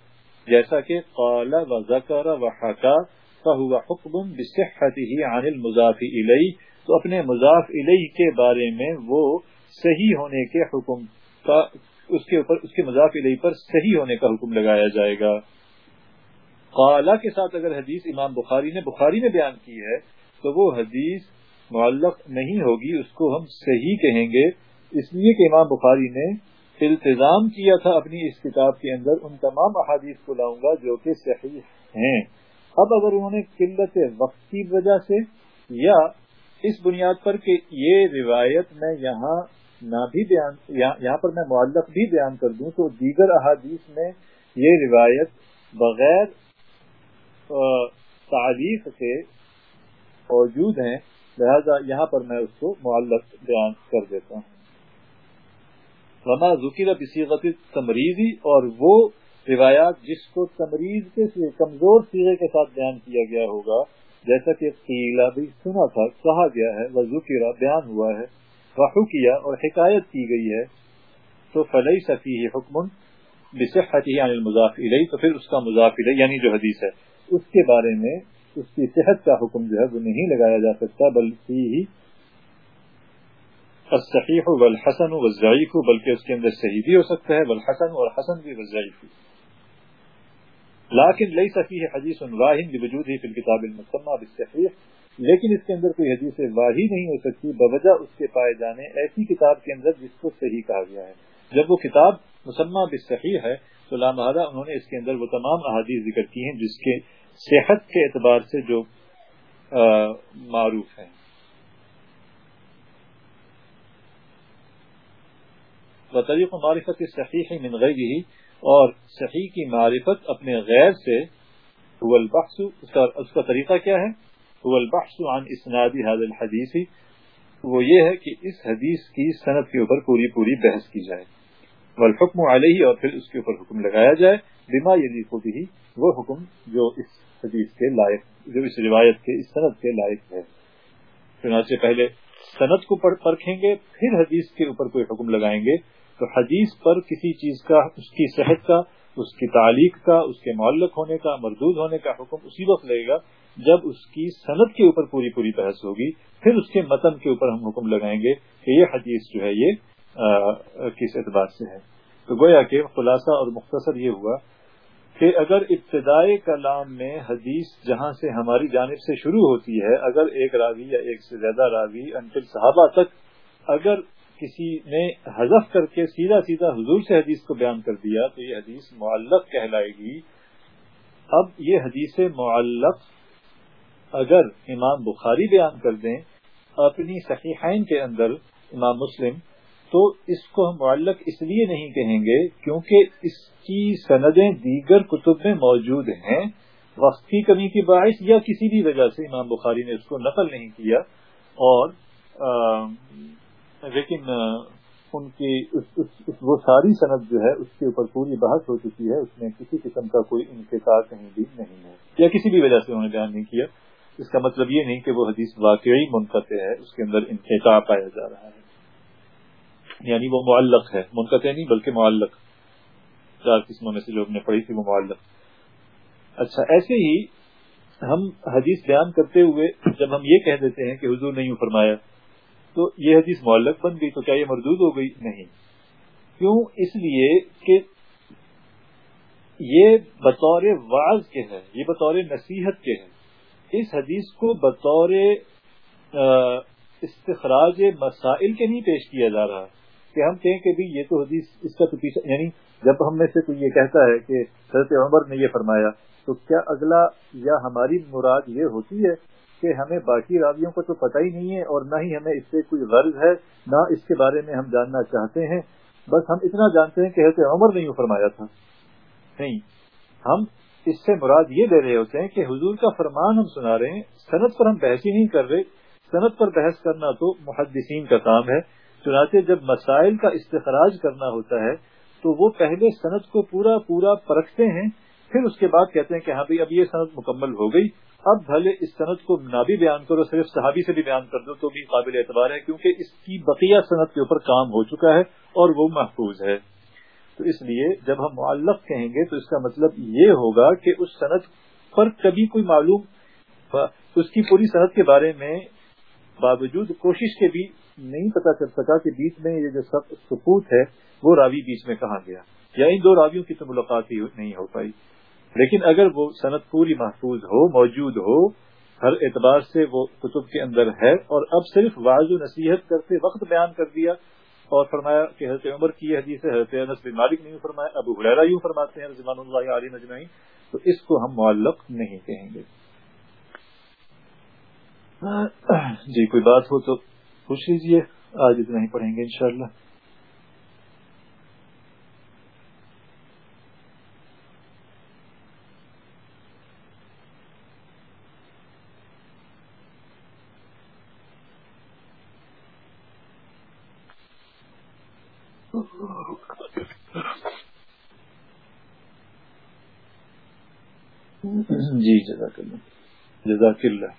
جیسا کہ قال و ذکر و حقا فهو حکم بصحته عن المضاف الیہ تو اپنے مضاف الیہ کے بارے میں وہ صحیح ہونے کے حکم کا اس کے اوپر اس کے مضاف الیہ پر صحیح ہونے کا حکم لگایا جائے گا۔ قالا کے ساتھ اگر حدیث امام بخاری نے بخاری میں بیان کی ہے تو وہ حدیث معلق نہیں ہوگی، اس کو ہم صحیح کہیں گے۔ اس لیے کہ امام بخاری نے التظام کیا تھا اپنی اس کتاب کے اندر۔ ان تمام احادیث کو لاؤں گا جو کہ صحیح ہیں۔ اب اگر انہوں نے قلت وقت کی وجہ سے یا اس بنیاد پر کہ یہ روایت میں یہاں نہ بھی بیان یہاں پر میں معلق بھی بیان کر دوں تو دیگر احادیث میں یہ روایت بغیر تعریف کے موجود ہیں۔ لہذا یہاں پر میں اس کو معلق بیان کر دیتا ہوں۔ رما ذکیر بصیغت تمریزی اور وہ روایات جس کو تمریز کے کمزور سیرے کے ساتھ بیان کیا گیا ہوگا، جیسا کہ قیلا بھی سنا تھا، کہا گیا ہے وہ بیان ہوا ہے وہ کیا اور حکایت کی گئی ہے، تو فلئی سفی حکم بصحتی یعنی المضاف الیہ، تو پھر اس کا مضاف الیہ یعنی جو حدیث ہے، اس کے بارے میں اس کی صحت کا حکم جو ہے، وہ نہیں لگایا جا سکتا بلکہ ہی الصحیح والحسن والضعیف، بلکہ اس کے اندر صحیح بھی ہو سکتا ہے، والحسن اور حسن بھی والضعیف۔ لیکن ليس فيه حدیث واحد بوجود ہی فی الكتاب المسمى بالصحیح لیکن اس کے اندر کوئی حدیث واحی نہیں ہو سکتی، بوجہ اس کے پائے جانے ایسی کتاب کے اندر جس کو صحیح کہا گیا ہے۔ جب وہ کتاب مسمہ بالصحیح ہے، تو لامحدہ انہوں نے اس کے اندر وہ تمام احادیث ذکر کی ہیں جس کے صحت کے اعتبار سے جو معروف ہیں۔ بطریق معرفت صحیح من غیره اور صحیح کی معرفت اپنے غیر سے هو البحث اس کا, اس کا طریقہ کیا ہے؟ هو البحث عن اسناد هذا الحديث وہ یہ ہے کہ اس حدیث کی سند کے اوپر پوری پوری بحث کی جائے۔ والحکم علیہ اور پھر اس کے اوپر حکم لگایا جائے بما یلیق بھی وہ حکم جو اس حدیث کے لائق جو اس روایت کے اس سند کے لائق ہے۔ چنانچہ پہلے سند کو پرکھیں گے پھر حدیث کے اوپر کوئی حکم لگائیں گے۔ تو حدیث پر کسی چیز کا، اس کی صحت کا، اس کی تعلیق کا، اس کے معلق ہونے کا، مردود ہونے کا حکم اسی وقت لگے گا جب اس کی صنعت کے اوپر پوری پوری بحث ہوگی، پھر اس کے متن کے اوپر ہم حکم لگائیں گے کہ یہ حدیث جو ہے یہ کس اعتبار سے ہے۔ تو گویا کہ خلاصہ اور مختصر یہ ہوا کہ اگر ابتدائی کلام میں حدیث جہاں سے ہماری جانب سے شروع ہوتی ہے، اگر ایک راوی یا ایک سے زیادہ راوی انٹل صحابہ تک اگر کسی نے حذف کر کے سیدھا سیدھا حضور سے حدیث کو بیان کر دیا تو یہ حدیث معلق کہلائے گی۔ اب یہ حدیث معلق اگر امام بخاری بیان کر دیں اپنی صحیحین کے اندر امام مسلم تو اس کو ہم معلق اس لیے نہیں کہیں گے کیونکہ اس کی سندیں دیگر کتب میں موجود ہیں۔ وقت کی کمی کی باعث یا کسی بھی وجہ سے امام بخاری نے اس کو نقل نہیں کیا اور لیکن ان کی وہ ساری صنعت جو ہے، اس کے اوپر پوری بحث ہو چکی ہے، اس میں کسی قسم کا کوئی انتظار کہیں بھی نہیں ہے۔ یا کسی بھی وجہ سے انہوں نے بیان نہیں کیا۔ اس کا مطلب یہ نہیں کہ وہ حدیث واقعی منقطع ہے، اس کے اندر انتخاب پایا جا رہا ہے۔ یعنی وہ معلق ہے، منقطع نہیں بلکہ معلق۔ چار قسموں میں سے لوگ نے پڑھی تھی، وہ معلق۔ اچھا ایسے ہی ہم حدیث بیان کرتے ہوئے جب ہم یہ کہہ دیتے ہیں کہ حضور نہیں فرمایا تو یہ حدیث معلق بن گئی تو کیا یہ مردود ہو گئی؟ نہیں۔ کیوں؟ اس لیے کہ یہ بطور واز کے ہے یہ بطور نصیحت کے ہے اس حدیث کو بطور استخراج مسائل کے نہیں پیش کیا جا رہا۔ کہ ہم کہیں کہ بھی یہ تو حدیث اس کا تو پیچھے یعنی جب ہم میں سے کوئی یہ کہتا ہے کہ حضرت عمر نے یہ فرمایا، تو کیا اگلا یا ہماری مراد یہ ہوتی ہے کہ ہمیں باقی راویوں کو تو پتہ ہی نہیں ہے اور نہ ہی ہمیں اس سے کوئی غرض ہے، نہ اس کے بارے میں ہم جاننا چاہتے ہیں۔ بس ہم اتنا جانتے ہیں کہ حضرت عمر نے یوں فرمایا تھا۔ نہیں، ہم اس سے مراد یہ لے رہے ہوتے ہیں کہ حضور کا فرمان ہم سنا رہے ہیں صنعت پر ہم بحث ہی نہیں کر رہے۔ صنعت پر بحث کرنا تو محدثین کا کام ہے، چنانچہ جب مسائل کا استخراج کرنا ہوتا ہے، تو وہ پہلے صنعت کو پورا پورا پرکھتے ہیں، پھر اس کے بعد کہتے ہیں کہ ہاں بھائی، اب یہ صنعت مکمل ہو گئی۔ اب بھلے اس صنعت کو نہ بھی بیان کرو، صرف صحابی سے بھی بیان کر دو تو بھی قابل اعتبار ہے، کیونکہ اس کی بقیہ صنعت کے اوپر کام ہو چکا ہے اور وہ محفوظ ہے۔ تو اس لیے جب ہم معلق کہیں گے تو اس کا مطلب یہ ہوگا کہ اس صنعت پر کبھی کوئی معلوم اس کی پوری صنعت کے بارے میں باوجود کوشش کے بھی نہیں پتا چل سکا کہ بیچ میں یہ جو سب سکوت ہے وہ راوی بیچ میں کہاں گیا۔ یا ان دو راویوں کی تو ملاقات ہی نہیں ہو پائی۔ لیکن اگر وہ صنعت پوری محفوظ ہو، موجود ہو، ہر اعتبار سے وہ کتب کے اندر ہے، اور اب صرف واضح و نصیحت کرتے وقت بیان کر دیا اور فرمایا کہ حضرت عمر کی حدیث ہے، حضرت انس بن مالک نہیں فرمایا، ابو حریرہ یوں فرماتے ہیں، رضوان اللہ علیہ مجمعین تو اس کو ہم معلق نہیں کہیں گے۔ جی کوئی بات ہو تو پوچھ لیجیے آج اتنا ہی پڑھیں گے انشاءاللہ۔ جی جزاک اللہ. جزاک اللہ.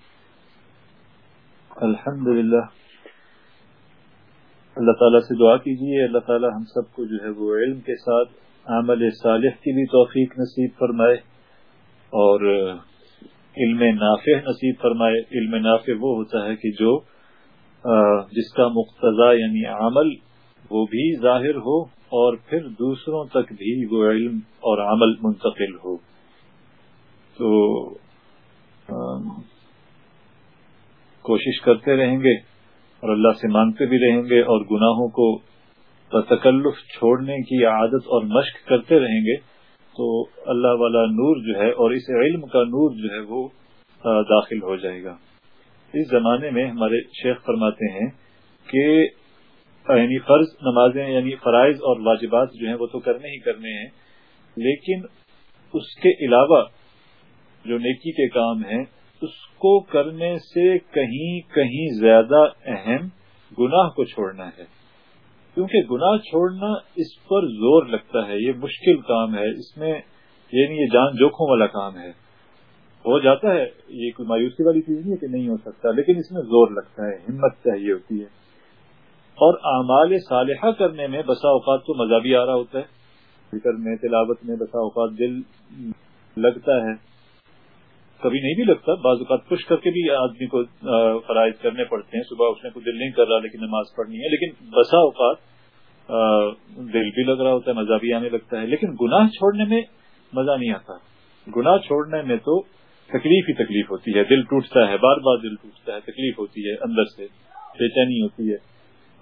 الحمد للہ اللہ تعالیٰ سے دعا کیجیے اللہ تعالیٰ ہم سب کو جو ہے وہ علم کے ساتھ عمل صالح کی بھی توفیق نصیب فرمائے اور علم نافع نصیب فرمائے. علم نافع وہ ہوتا ہے کہ جو جس کا مقتضا یعنی عمل وہ بھی ظاہر ہو اور پھر دوسروں تک بھی وہ علم اور عمل منتقل ہو. تو کوشش کرتے رہیں گے اور اللہ سے مانگتے بھی رہیں گے اور گناہوں کو تکلف چھوڑنے کی عادت اور مشق کرتے رہیں گے تو اللہ والا نور جو ہے اور اس علم کا نور جو ہے وہ داخل ہو جائے گا۔ اس زمانے میں ہمارے شیخ فرماتے ہیں کہ یعنی فرض نمازیں یعنی فرائض اور واجبات جو ہیں وہ تو کرنے ہی کرنے ہیں، لیکن اس کے علاوہ جو نیکی کے کام ہیں، اس کو کرنے سے کہیں کہیں زیادہ اہم گناہ کو چھوڑنا ہے۔ کیونکہ گناہ چھوڑنا اس پر زور لگتا ہے، یہ مشکل کام ہے، اس میں یعنی یہ جان جوکھوں والا کام ہے۔ ہو جاتا ہے، یہ کوئی مایوسی والی چیز نہیں ہے کہ نہیں ہو سکتا، لیکن اس میں زور لگتا ہے، ہمت چاہیے ہوتی ہے۔ اور اعمال صالحہ کرنے میں بسا اوقات تو مزہ بھی آ رہا ہوتا ہے۔ فکر میں، تلاوت میں بسا اوقات دل لگتا ہے۔ کبھی نہیں بھی لگتا، بعض اوقات خوش کر کے بھی آدمی کو فرائض کرنے پڑتے ہیں۔ صبح اٹھنے کو دل نہیں کر رہا، لیکن نماز پڑھنی ہے۔ لیکن بسا اوقات دل بھی لگ رہا ہوتا ہے، مزہ بھی آنے لگتا ہے۔ لیکن گناہ چھوڑنے میں مزہ نہیں آتا۔ گناہ چھوڑنے میں تو تکلیف ہی تکلیف ہوتی ہے۔ دل ٹوٹتا ہے، بار بار دل ٹوٹتا ہے، تکلیف ہوتی ہے، اندر سے بے چینی ہوتی ہے۔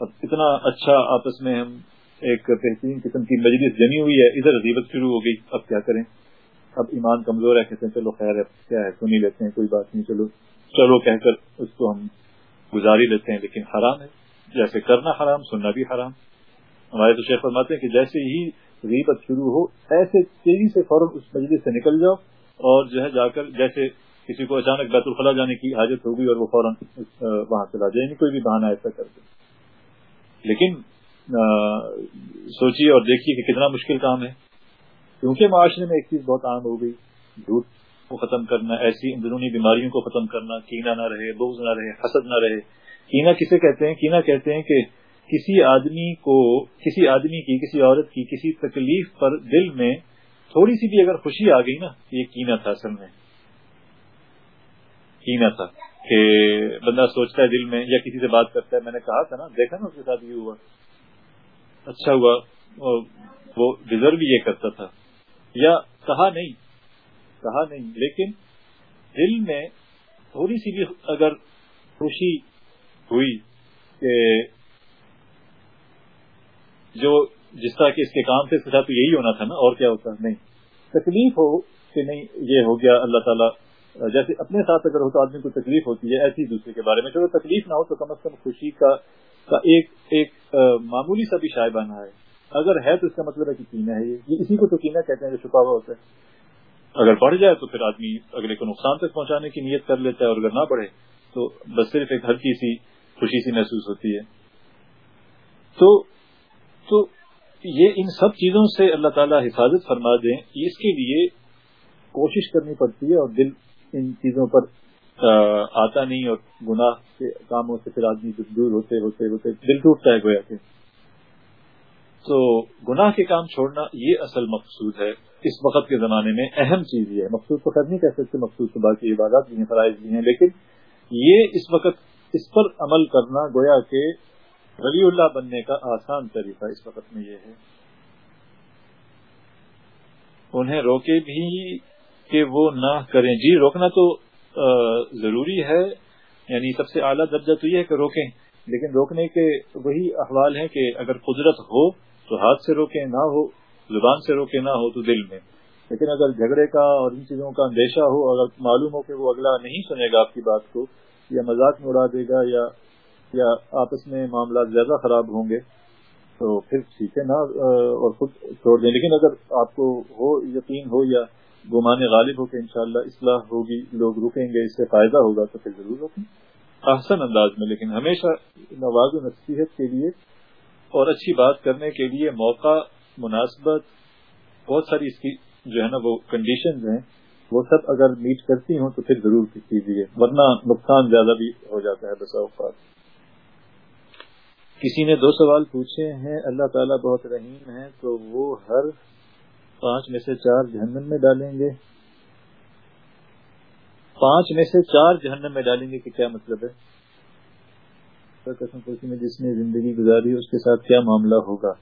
اب اتنا اچھا آپس میں ہم ایک بہترین قسم کی مجلس جمی ہوئی ہے، ادھر عزیبت شروع ہو گئی۔ اب کیا کریں؟ اب ایمان کمزور ہے، کہتے ہیں چلو خیر ہے کیا ہے؟ سنی لیتے ہیں، کوئی بات نہیں، چلو۔ چلو کہہ کر اس کو ہم گزاری لیتے ہیں، لیکن حرام ہے۔ جیسے کرنا حرام، سننا بھی حرام۔ ہمارے تو شیخ فرماتے ہیں کہ جیسے ہی غیبت شروع ہو، ایسے تیزی سے فوراً اس مجلس سے نکل جاؤ اور جو ہے، جا کر جیسے کسی کو اچانک بیت الخلا جانے کی حاجت ہوگی اور وہ فوراً وہاں چلا جائے یعنی کوئی بھی بہانہ ایسا کر دے۔ لیکن سوچیے اور دیکھیے کہ کتنا مشکل کام ہے۔ کیونکہ معاشرے میں ایک چیز بہت عام ہو گئی جھوٹ کو ختم کرنا، ایسی اندرونی بیماریوں کو ختم کرنا، کینا نہ رہے بوز نہ رہے، حسد نہ رہے۔ کینا کسے کہتے ہیں؟ کینا کہتے ہیں کہ کسی آدمی کو، کسی آدمی کی، کسی عورت کی کسی تکلیف پر دل میں تھوڑی سی بھی اگر خوشی آ گئی نا، یہ کینا تھا اصل میں۔ کینا تھا کہ بندہ سوچتا ہے دل میں یا کسی سے بات کرتا ہے۔ میں نے کہا تھا نا، دیکھا نا اس کے ساتھ یہ ہوا۔ اچھا ہوا، وہ ڈیزرو یہ کرتا تھا۔ یا کہا نہیں کہا نہیں، لیکن دل میں تھوڑی سی بھی اگر خوشی ہوئی کہ جو جس طرح کہ اس کے کام سے تو یہی ہونا تھا نا، اور کیا ہوتا؟ نہیں۔ تکلیف ہو کہ نہیں، یہ ہو گیا اللہ تعالیٰ، جیسے اپنے ساتھ اگر ہو تو آدمی کو تکلیف ہوتی ہے ایسی دوسرے کے بارے میں۔ چلو تکلیف نہ ہو تو کم از کم خوشی کا ایک ایک معمولی سا بھی شائع بنا ہے۔ اگر ہے تو اس کا مطلب ہے کہ کینا ہے یہ۔ اسی کو تو کینا کہتے ہیں جو چھپا ہوا ہوتا ہے۔ اگر بڑھ جائے تو پھر آدمی اگلے کو نقصان تک پہنچانے کی نیت کر لیتا ہے اور اگر نہ بڑھے تو بس صرف ایک ہلکی سی خوشی سی محسوس ہوتی ہے۔ تو تو یہ ان سب چیزوں سے اللہ تعالیٰ حفاظت فرما دیں، اس کے لیے کوشش کرنی پڑتی ہے اور دل ان چیزوں پر آتا نہیں اور گناہ کے کاموں سے پھر آدمی دور ہوتے ہوتے ہوتے دل ٹوٹتا ہے گویا کہ تو گناہ کے کام چھوڑنا یہ اصل مقصود ہے۔ اس وقت کے زمانے میں اہم چیز یہ ہے۔ مقصود تو خیر نہیں کہہ سکتے، مقصود تو باقی عبادات بھی ہیں، فرائض بھی ہیں، لیکن یہ اس وقت اس پر عمل کرنا گویا کہ ولی اللہ بننے کا آسان طریقہ اس وقت میں یہ ہے۔ انہیں روکے بھی کہ وہ نہ کریں۔ جی روکنا تو ضروری ہے۔ یعنی سب سے اعلیٰ درجہ تو یہ ہے کہ روکیں۔ لیکن روکنے کے وہی احوال ہیں کہ اگر قدرت ہو تو ہاتھ سے روکے نہ ہو، زبان سے روکے نہ ہو تو دل میں۔ لیکن اگر جھگڑے کا اور ان چیزوں کا اندیشہ ہو اگر معلوم ہو کہ وہ اگلا نہیں سنے گا آپ کی بات کو، یا مذاق میں اڑا دے گا، یا یا آپس میں معاملات زیادہ خراب ہوں گے، تو پھر ٹھیک ہے نا اور خود چھوڑ دیں۔ لیکن اگر آپ کو ہو، یقین ہو، یا گمانے غالب ہو کہ انشاءاللہ اصلاح ہوگی، لوگ رکیں گے، اس سے فائدہ ہوگا، تو پھر ضرور روکیں احسن انداز میں، لیکن ہمیشہ نواز و نصیحت کے لیے اور اچھی بات کرنے کے لیے موقع، مناسبت، بہت ساری اس کی جو ہے نا وہ کنڈیشنز ہیں، وہ سب اگر میٹ کرتی ہوں تو پھر ضرور کیجیے، ورنہ نقصان زیادہ بھی ہو جاتا ہے بسا اوقات۔ کسی نے دو سوال پوچھے ہیں، اللہ تعالیٰ بہت رحیم ہے، تو وہ ہر پانچ میں سے چار جہنم میں ڈالیں گے۔ پانچ میں سے چار جہنم میں ڈالیں گے کہ کیا مطلب ہے؟ قسم پرسی میں جس نے زندگی گزاری اس کے ساتھ کیا معاملہ ہوگا؟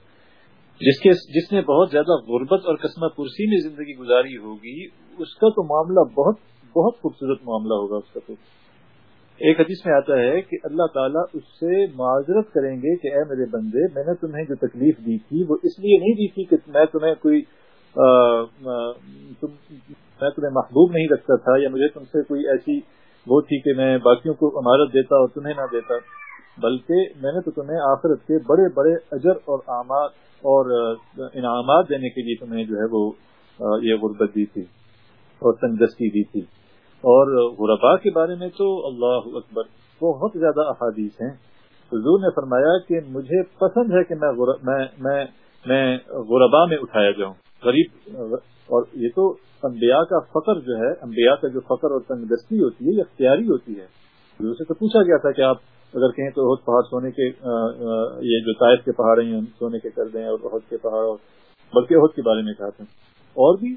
جس کے جس نے بہت زیادہ غربت اور قسمہ پرسی میں زندگی گزاری ہوگی، اس کا تو معاملہ بہت بہت خوبصورت معاملہ ہوگا اس کا تو۔ ایک حدیث میں آتا ہے کہ اللہ تعالیٰ اس سے معذرت کریں گے کہ اے میرے بندے، میں نے تمہیں جو تکلیف دی تھی، وہ اس لیے نہیں دی تھی کہ میں تمہیں کوئی تم میں تمہیں محبوب نہیں رکھتا تھا یا مجھے تم سے کوئی ایسی وہ تھی کہ میں باقیوں کو عمارت دیتا اور تمہیں نہ دیتا۔ بلکہ میں نے تو تمہیں آخرت کے بڑے بڑے اجر اور اور انعامات دینے کے لیے تمہیں جو ہے وہ یہ غربت دی تھی اور تندرستی دی تھی۔ اور غربا کے بارے میں تو اللہ اکبر بہت زیادہ احادیث ہیں۔ حضور نے فرمایا کہ مجھے پسند ہے کہ میں غربا میں اٹھایا جاؤں۔ غریب اور یہ تو انبیاء کا فقر جو ہے، انبیاء کا جو فقر اور تنگ دستی ہوتی ہے، یہ اختیاری ہوتی ہے۔ سے تو پوچھا گیا تھا کہ آپ اگر کہیں تو بہت پہاڑ سونے کے یہ جو طائف کے پہاڑ ہیں سونے کے کر دیں اور بہت کے پہاڑ اور بلکہ عہد کے بارے میں کہا تھا اور بھی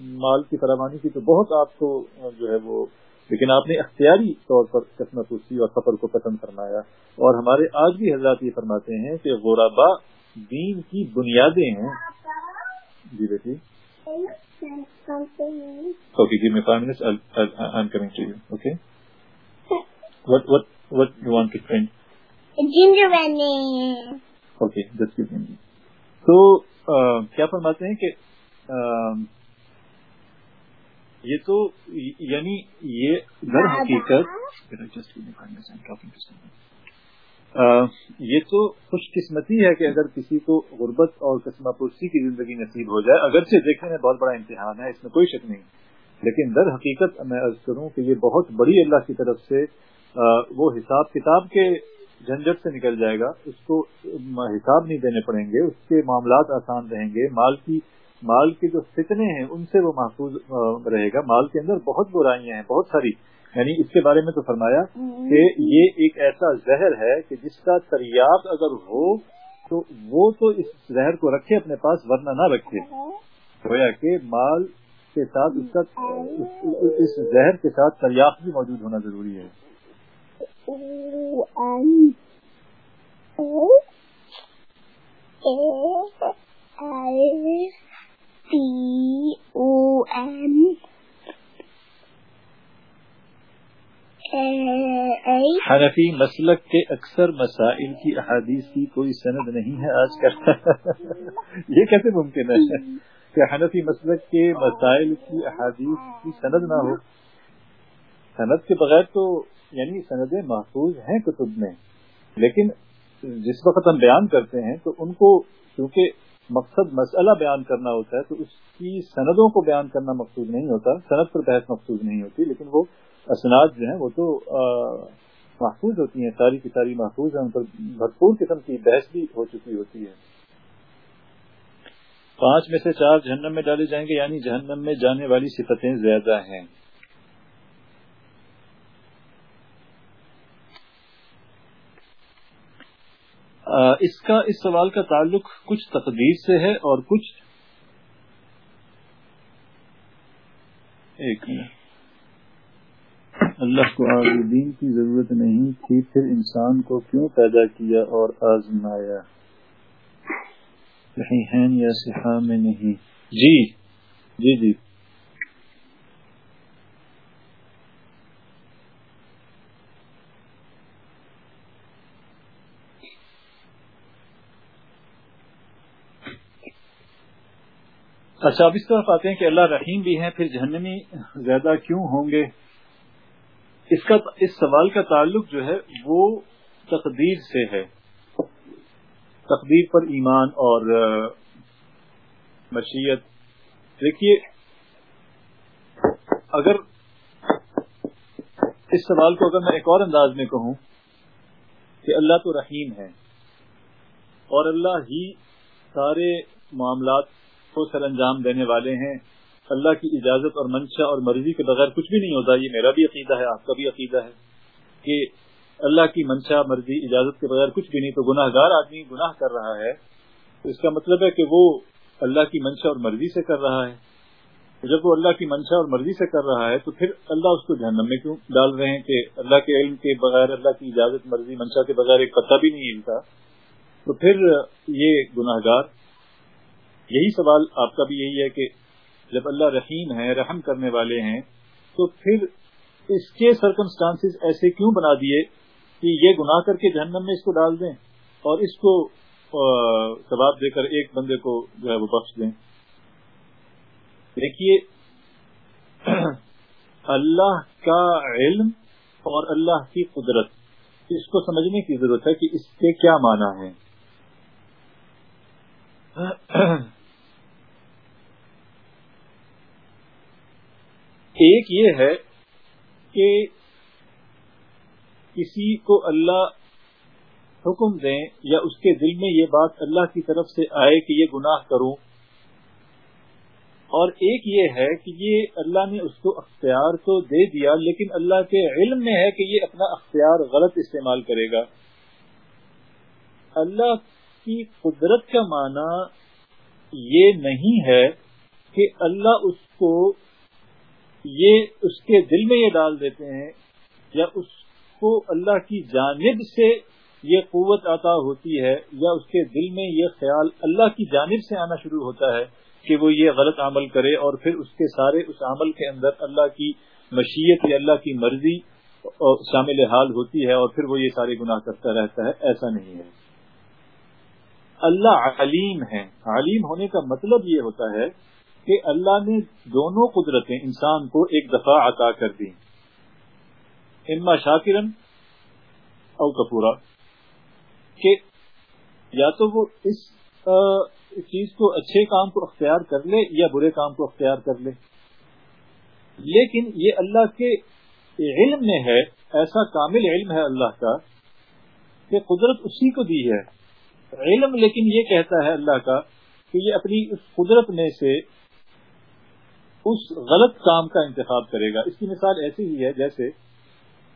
مال کی فراوانی کی تو بہت آپ کو جو ہے وہ لیکن آپ نے اختیاری طور پر قسم پوچھی اور فخر کو پسند فرمایا۔ اور ہمارے آج بھی حضرات یہ فرماتے ہیں کہ غورابا دین کی بنیادیں ہیں۔ جی بیٹی۔ Okay, give me five minutes. What you want to print? Gingerbread man. Okay, just give me. تو کیا فرماتے ہیں کہ یہ تو یعنی یہ در حقیقت یہ تو خوش قسمتی ہے کہ اگر کسی کو غربت اور قسمہ پرسی کی زندگی نصیب ہو جائے اگرچہ دیکھنے میں بہت بڑا امتحان ہے اس میں کوئی شک نہیں لیکن در حقیقت میں عرض کروں کہ یہ بہت بڑی اللہ کی طرف سے وہ حساب کتاب کے جھنجٹ سے نکل جائے گا۔ اس کو حساب نہیں دینے پڑیں گے۔ اس کے معاملات آسان رہیں گے۔ مال کی، مال کے جو فتنے ہیں، ان سے وہ محفوظ رہے گا۔ مال کے اندر بہت برائیاں ہیں، بہت ساری۔ یعنی اس کے بارے میں تو فرمایا کہ یہ ایک ایسا زہر ہے کہ جس کا تریاب اگر ہو، تو وہ تو اس زہر کو رکھے اپنے پاس، ورنہ نہ رکھے۔ گویا کہ مال کے ساتھ اس کا، اس زہر کے ساتھ تریاق بھی موجود ہونا ضروری ہے۔ حنفی مسلک کے اکثر مسائل کی احادیث کی کوئی سند نہیں ہے آج کل یہ کیسے ممکن ہے کہ حنفی مسلک کے مسائل کی احادیث کی سند نہ ہو سند کے بغیر تو یعنی سندیں محفوظ ہیں کتب میں، لیکن جس وقت ہم بیان کرتے ہیں تو ان کو چونکہ مقصد مسئلہ بیان کرنا ہوتا ہے تو اس کی سندوں کو بیان کرنا مقصود نہیں ہوتا، سند پر بحث مقصود نہیں ہوتی، لیکن وہ اسناد جو ہیں وہ تو محفوظ ہوتی ہیں، ساری کی ساری محفوظ ہیں، ان پر بھرپور قسم کی بحث بھی ہو چکی ہوتی ہے۔ پانچ میں سے چار جہنم میں ڈالے جائیں گے یعنی جہنم میں جانے والی صفتیں زیادہ ہیں۔ اس کا، اس سوال کا تعلق کچھ تقدیر سے ہے اور کچھ ایک منٹ۔ اللہ کو عابدین کی ضرورت نہیں تھی، پھر انسان کو کیوں پیدا کیا اور آزمایا؟ کہیں یا سہا میں نہیں؟ جی۔ جی جی۔ اچھا اب اس طرف آتے ہیں کہ اللہ رحیم بھی ہیں، پھر جہنمی زیادہ کیوں ہوں گے؟ اس کا، اس سوال کا تعلق جو ہے، وہ تقدیر سے ہے۔ تقدیر پر ایمان اور مشیت۔ دیکھیے، اگر اس سوال کو اگر میں ایک اور انداز میں کہوں کہ اللہ تو رحیم ہے اور اللہ ہی سارے معاملات کو سر انجام دینے والے ہیں۔ اللہ کی اجازت اور منشا اور مرضی کے بغیر کچھ بھی نہیں ہوتا، یہ میرا بھی عقیدہ ہے، آپ کا بھی عقیدہ ہے۔ کہ اللہ کی منشا، مرضی، اجازت کے بغیر کچھ بھی نہیں، تو گناہ گار آدمی گناہ کر رہا ہے۔ تو اس کا مطلب ہے کہ وہ اللہ کی منشا اور مرضی سے کر رہا ہے۔ جب وہ اللہ کی منشا اور مرضی سے کر رہا ہے، تو پھر اللہ اس کو جہنم میں کیوں ڈال رہے ہیں کہ اللہ کے علم کے بغیر، اللہ کی اجازت، مرضی، منشا کے بغیر ایک پتہ بھی نہیں ہلتا تو پھر یہ گناہ گار یہی سوال آپ کا بھی یہی ہے کہ جب اللہ رحیم ہے رحم کرنے والے ہیں، تو پھر اس کے سرکمسٹانس ایسے کیوں بنا دیے کہ یہ گناہ کر کے جہنم میں اس کو ڈال دیں اور اس کو ثواب دے کر ایک بندے کو جو ہے وہ بخش دیں؟ دیکھیے، اللہ کا علم اور اللہ کی قدرت، اس کو سمجھنے کی ضرورت ہے کہ اس کے کیا معنی ہے ایک یہ ہے کہ کسی کو اللہ حکم دیں یا اس کے دل میں یہ بات اللہ کی طرف سے آئے کہ یہ گناہ کروں، اور ایک یہ ہے کہ یہ اللہ نے اس کو اختیار تو دے دیا، لیکن اللہ کے علم میں ہے کہ یہ اپنا اختیار غلط استعمال کرے گا۔ اللہ کی قدرت کا معنی یہ نہیں ہے کہ اللہ اس کو یہ اس کے دل میں یہ ڈال دیتے ہیں یا اس کو اللہ کی جانب سے یہ قوت عطا ہوتی ہے یا اس کے دل میں یہ خیال اللہ کی جانب سے آنا شروع ہوتا ہے کہ وہ یہ غلط عمل کرے اور پھر اس کے سارے اس عمل کے اندر اللہ کی مشیت یا اللہ کی مرضی شامل حال ہوتی ہے اور پھر وہ یہ سارے گناہ کرتا رہتا ہے، ایسا نہیں ہے۔ اللہ علیم ہے علیم ہونے کا مطلب یہ ہوتا ہے کہ اللہ نے دونوں قدرتیں انسان کو ایک دفعہ عطا کر دی اما شاکرن او کپورا کہ یا تو وہ اس چیز کو اچھے کام کو اختیار کر لے یا برے کام کو اختیار کر لے۔ لیکن یہ اللہ کے علم میں ہے، ایسا کامل علم ہے اللہ کا، کہ قدرت اسی کو دی ہے۔ علم لیکن یہ کہتا ہے اللہ کا کہ یہ اپنی اس قدرت میں سے اس غلط کام کا انتخاب کرے گا۔ اس کی مثال ایسی ہی ہے جیسے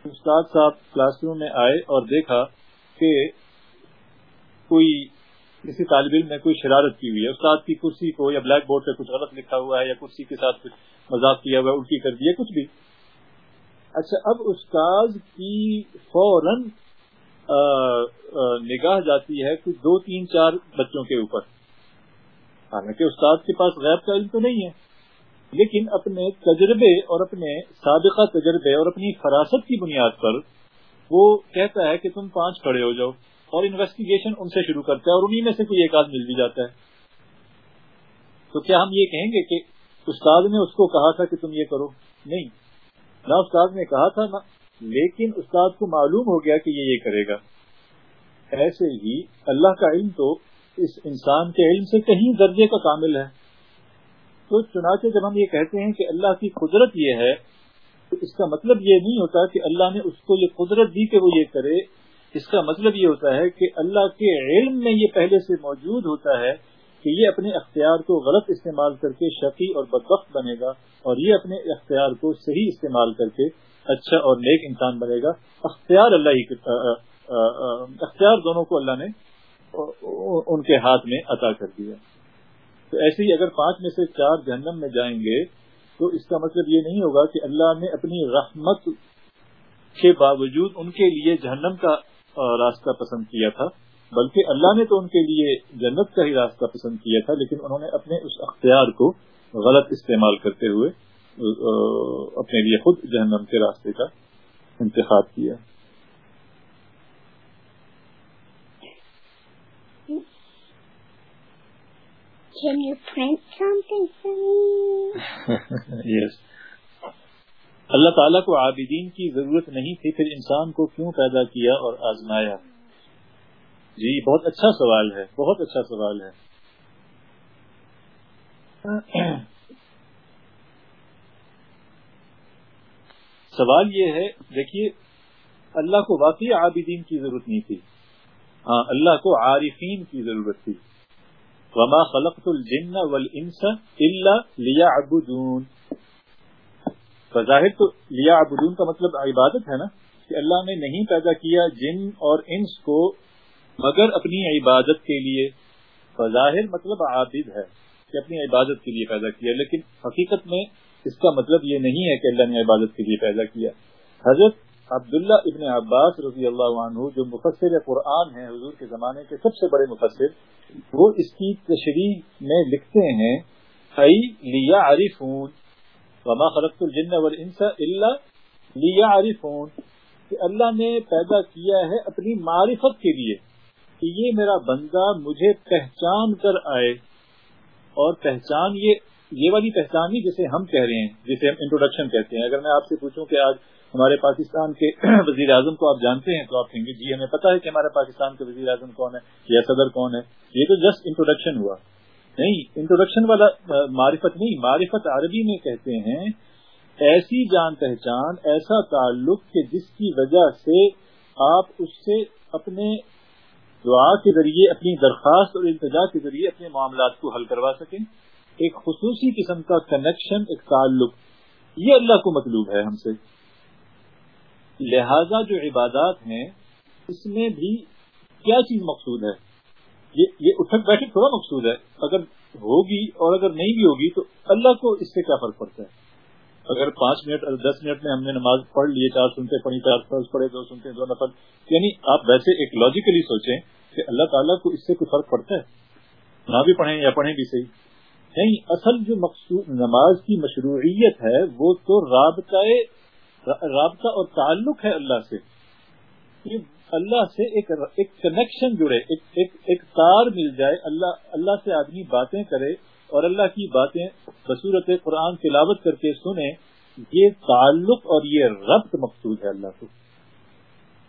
استاد صاحب کلاس روم میں آئے اور دیکھا کہ کوئی کسی طالب علم نے کوئی شرارت کی ہوئی ہے۔ استاد کی کرسی کو یا بلیک بورڈ پہ کچھ غلط لکھا ہوا ہے یا کرسی کے ساتھ کچھ مذاق کیا ہوا ہے، الٹی کر دیا کچھ بھی۔ اچھا اب استاد کی فوراً نگاہ جاتی ہے کچھ دو تین چار بچوں کے اوپر۔ حالانکہ استاد کے پاس غیر کا علم تو نہیں ہے۔ لیکن اپنے تجربے اور اپنے سابقہ تجربے اور اپنی فراست کی بنیاد پر وہ کہتا ہے کہ تم پانچ کھڑے ہو جاؤ اور انویسٹیگیشن ان سے شروع کرتا ہے اور انہی میں سے کوئی ایک آدھ مل بھی جاتا ہے۔ تو کیا ہم یہ کہیں گے کہ استاد نے اس کو کہا تھا کہ تم یہ کرو؟ نہیں۔ نہ استاد نے کہا تھا، نہ۔ لیکن استاد کو معلوم ہو گیا کہ یہ یہ کرے گا۔ ایسے ہی اللہ کا علم تو اس انسان کے علم سے کہیں درجے کا کامل ہے۔ تو چنانچہ جب ہم یہ کہتے ہیں کہ اللہ کی قدرت یہ ہے، تو اس کا مطلب یہ نہیں ہوتا کہ اللہ نے اس کو یہ قدرت دی کہ وہ یہ کرے۔ اس کا مطلب یہ ہوتا ہے کہ اللہ کے علم میں یہ پہلے سے موجود ہوتا ہے کہ یہ اپنے اختیار کو غلط استعمال کر کے شقی اور بدبخت بنے گا اور یہ اپنے اختیار کو صحیح استعمال کر کے اچھا اور نیک انسان بنے گا۔ اختیار اللہ ہی اختیار دونوں کو اللہ نے ان کے ہاتھ میں عطا کر دیا۔ تو ایسے ہی اگر پانچ میں سے چار جہنم میں جائیں گے، تو اس کا مطلب یہ نہیں ہوگا کہ اللہ نے اپنی رحمت کے باوجود ان کے لیے جہنم کا راستہ پسند کیا تھا، بلکہ اللہ نے تو ان کے لیے جنت کا ہی راستہ پسند کیا تھا، لیکن انہوں نے اپنے اس اختیار کو غلط استعمال کرتے ہوئے اپنے لیے خود جہنم کے راستے کا انتخاب کیا۔ Can you print something for me? yes. اللہ تعالیٰ کو عابدین کی ضرورت نہیں تھی، پھر انسان کو کیوں پیدا کیا اور آزمایا جی بہت اچھا سوال ہے، بہت اچھا سوال ہے سوال یہ ہے، دیکھیے، اللہ کو واقعی عابدین کی ضرورت نہیں تھی ہاں اللہ کو عارفین کی ضرورت تھی وما خلقت الجن والانس الا ليعبدون۔ بظاہر تو لیا کا مطلب عبادت ہے نا، کہ اللہ نے نہیں پیدا کیا جن اور انس کو، مگر اپنی عبادت کے لیے۔ بظاہر مطلب عابد ہے کہ اپنی عبادت کے لیے پیدا کیا، لیکن حقیقت میں اس کا مطلب یہ نہیں ہے کہ اللہ نے عبادت کے لیے پیدا کیا۔ حضرت عبداللہ ابن عباس رضی اللہ عنہ جو مفسر قرآن ہیں، حضور کے زمانے کے سب سے بڑے مفسر، وہ اس کی تشریح میں لکھتے ہیں لیا عارفون وما خلقت الجن والانس الا لیا عارفون کہ اللہ نے پیدا کیا ہے اپنی معرفت کے لیے، کہ یہ میرا بندہ مجھے پہچان کر آئے۔ اور پہچان یہ یہ والی پہچان ہی جسے ہم کہہ رہے ہیں، جسے ہم انٹروڈکشن کہتے ہیں۔ اگر میں آپ سے پوچھوں کہ آج ہمارے پاکستان کے وزیر اعظم کو آپ جانتے ہیں تو آپ کہیں گے جی ہمیں پتا ہے کہ ہمارے پاکستان کے وزیر اعظم کون ہے یا صدر کون ہے یہ تو جسٹ انٹروڈکشن ہوا۔ نہیں انٹروڈکشن والا معرفت نہیں، معرفت عربی میں کہتے ہیں، ایسی جان پہچان، ایسا تعلق کہ جس کی وجہ سے آپ اس سے اپنے دعا کے ذریعے، اپنی درخواست اور التجا کے ذریعے اپنے معاملات کو حل کروا سکیں۔ ایک خصوصی قسم کا کنیکشن ایک تعلق، یہ اللہ کو مطلوب ہے ہم سے۔ لہذا جو عبادات ہیں، اس میں بھی کیا چیز مقصود ہے؟ یہ یہ اٹھک بیٹھک تھوڑا مقصود ہے۔ اگر ہوگی اور اگر نہیں بھی ہوگی تو اللہ کو اس سے کیا فرق پڑتا ہے؟ اگر پانچ منٹ اور دس منٹ میں ہم نے نماز پڑھ لیے چار سنتے پڑھی، چار فرض پڑھے، دو سنتے دو نفر یعنی آپ ویسے ایک لاجیکلی سوچیں کہ اللہ تعالیٰ کو اس سے کوئی فرق پڑتا ہے؟ نہ بھی پڑھیں یا پڑھیں بھی صحیح۔ نہیں، اصل جو مقصود، نماز کی مشروعیت ہے، وہ تو رابطۂ رابطہ اور تعلق ہے اللہ سے اللہ سے ایک ایک کنیکشن جڑے ایک ایک, ایک تار مل جائے اللہ اللہ سے آدمی باتیں کرے اور اللہ کی باتیں بصورت قرآن تلاوت کر کے سنے یہ تعلق اور یہ ربط مقصود ہے اللہ کو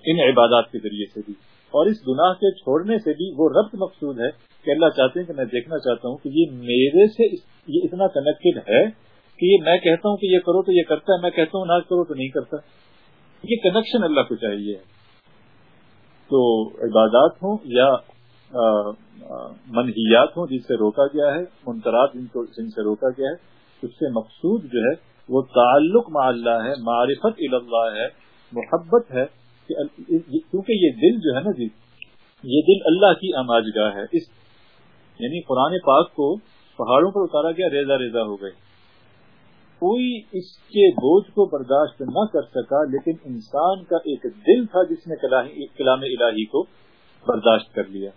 ان عبادات کے ذریعے سے بھی۔ اور اس گناہ کے چھوڑنے سے بھی وہ ربط مقصود ہے کہ اللہ چاہتے ہیں کہ میں دیکھنا چاہتا ہوں کہ یہ میرے سے یہ اتنا کنیکٹڈ ہے کہ یہ میں کہتا ہوں کہ یہ کرو تو یہ کرتا ہے، میں کہتا ہوں نہ کرو تو نہیں کرتا۔ یہ کنیکشن اللہ کو چاہیے۔ تو عبادات ہوں یا منحیات ہوں جن سے روکا گیا ہے منترات جن کو، جن سے روکا گیا ہے، اس سے مقصود جو ہے، وہ تعلق مع اللہ ہے، معرفت اللہ ہے، محبت ہے کیونکہ یہ دل جو ہے نا جی یہ دل اللہ کی آماج گاہ ہے۔ اس یعنی قرآن پاک کو پہاڑوں پر اتارا گیا ریزا ریزا ہو گئے۔ کوئی اس کے بوجھ کو برداشت نہ کر سکا لیکن انسان کا ایک دل تھا جس نے کلام الہی کو برداشت کر لیا۔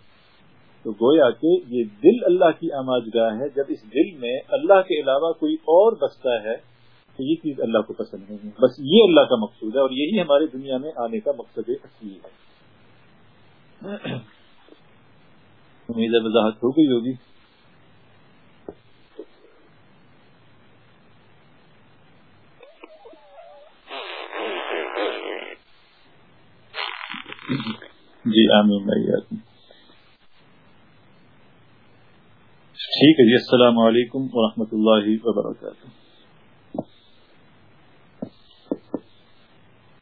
تو گویا کہ یہ دل اللہ کی آماج گاہ ہے۔ جب اس دل میں اللہ کے علاوہ کوئی اور بستا ہے تو یہ چیز اللہ کو پسند نہیں ہے۔ بس یہ اللہ کا مقصود ہے اور یہی ہماری دنیا میں آنے کا مقصد اصلی ہے۔ امید وضاحت ہو گئی ہوگی۔ جی آمین بھائی ٹھیک ہے جی السلام علیکم ورحمۃ اللہ وبرکاتہ۔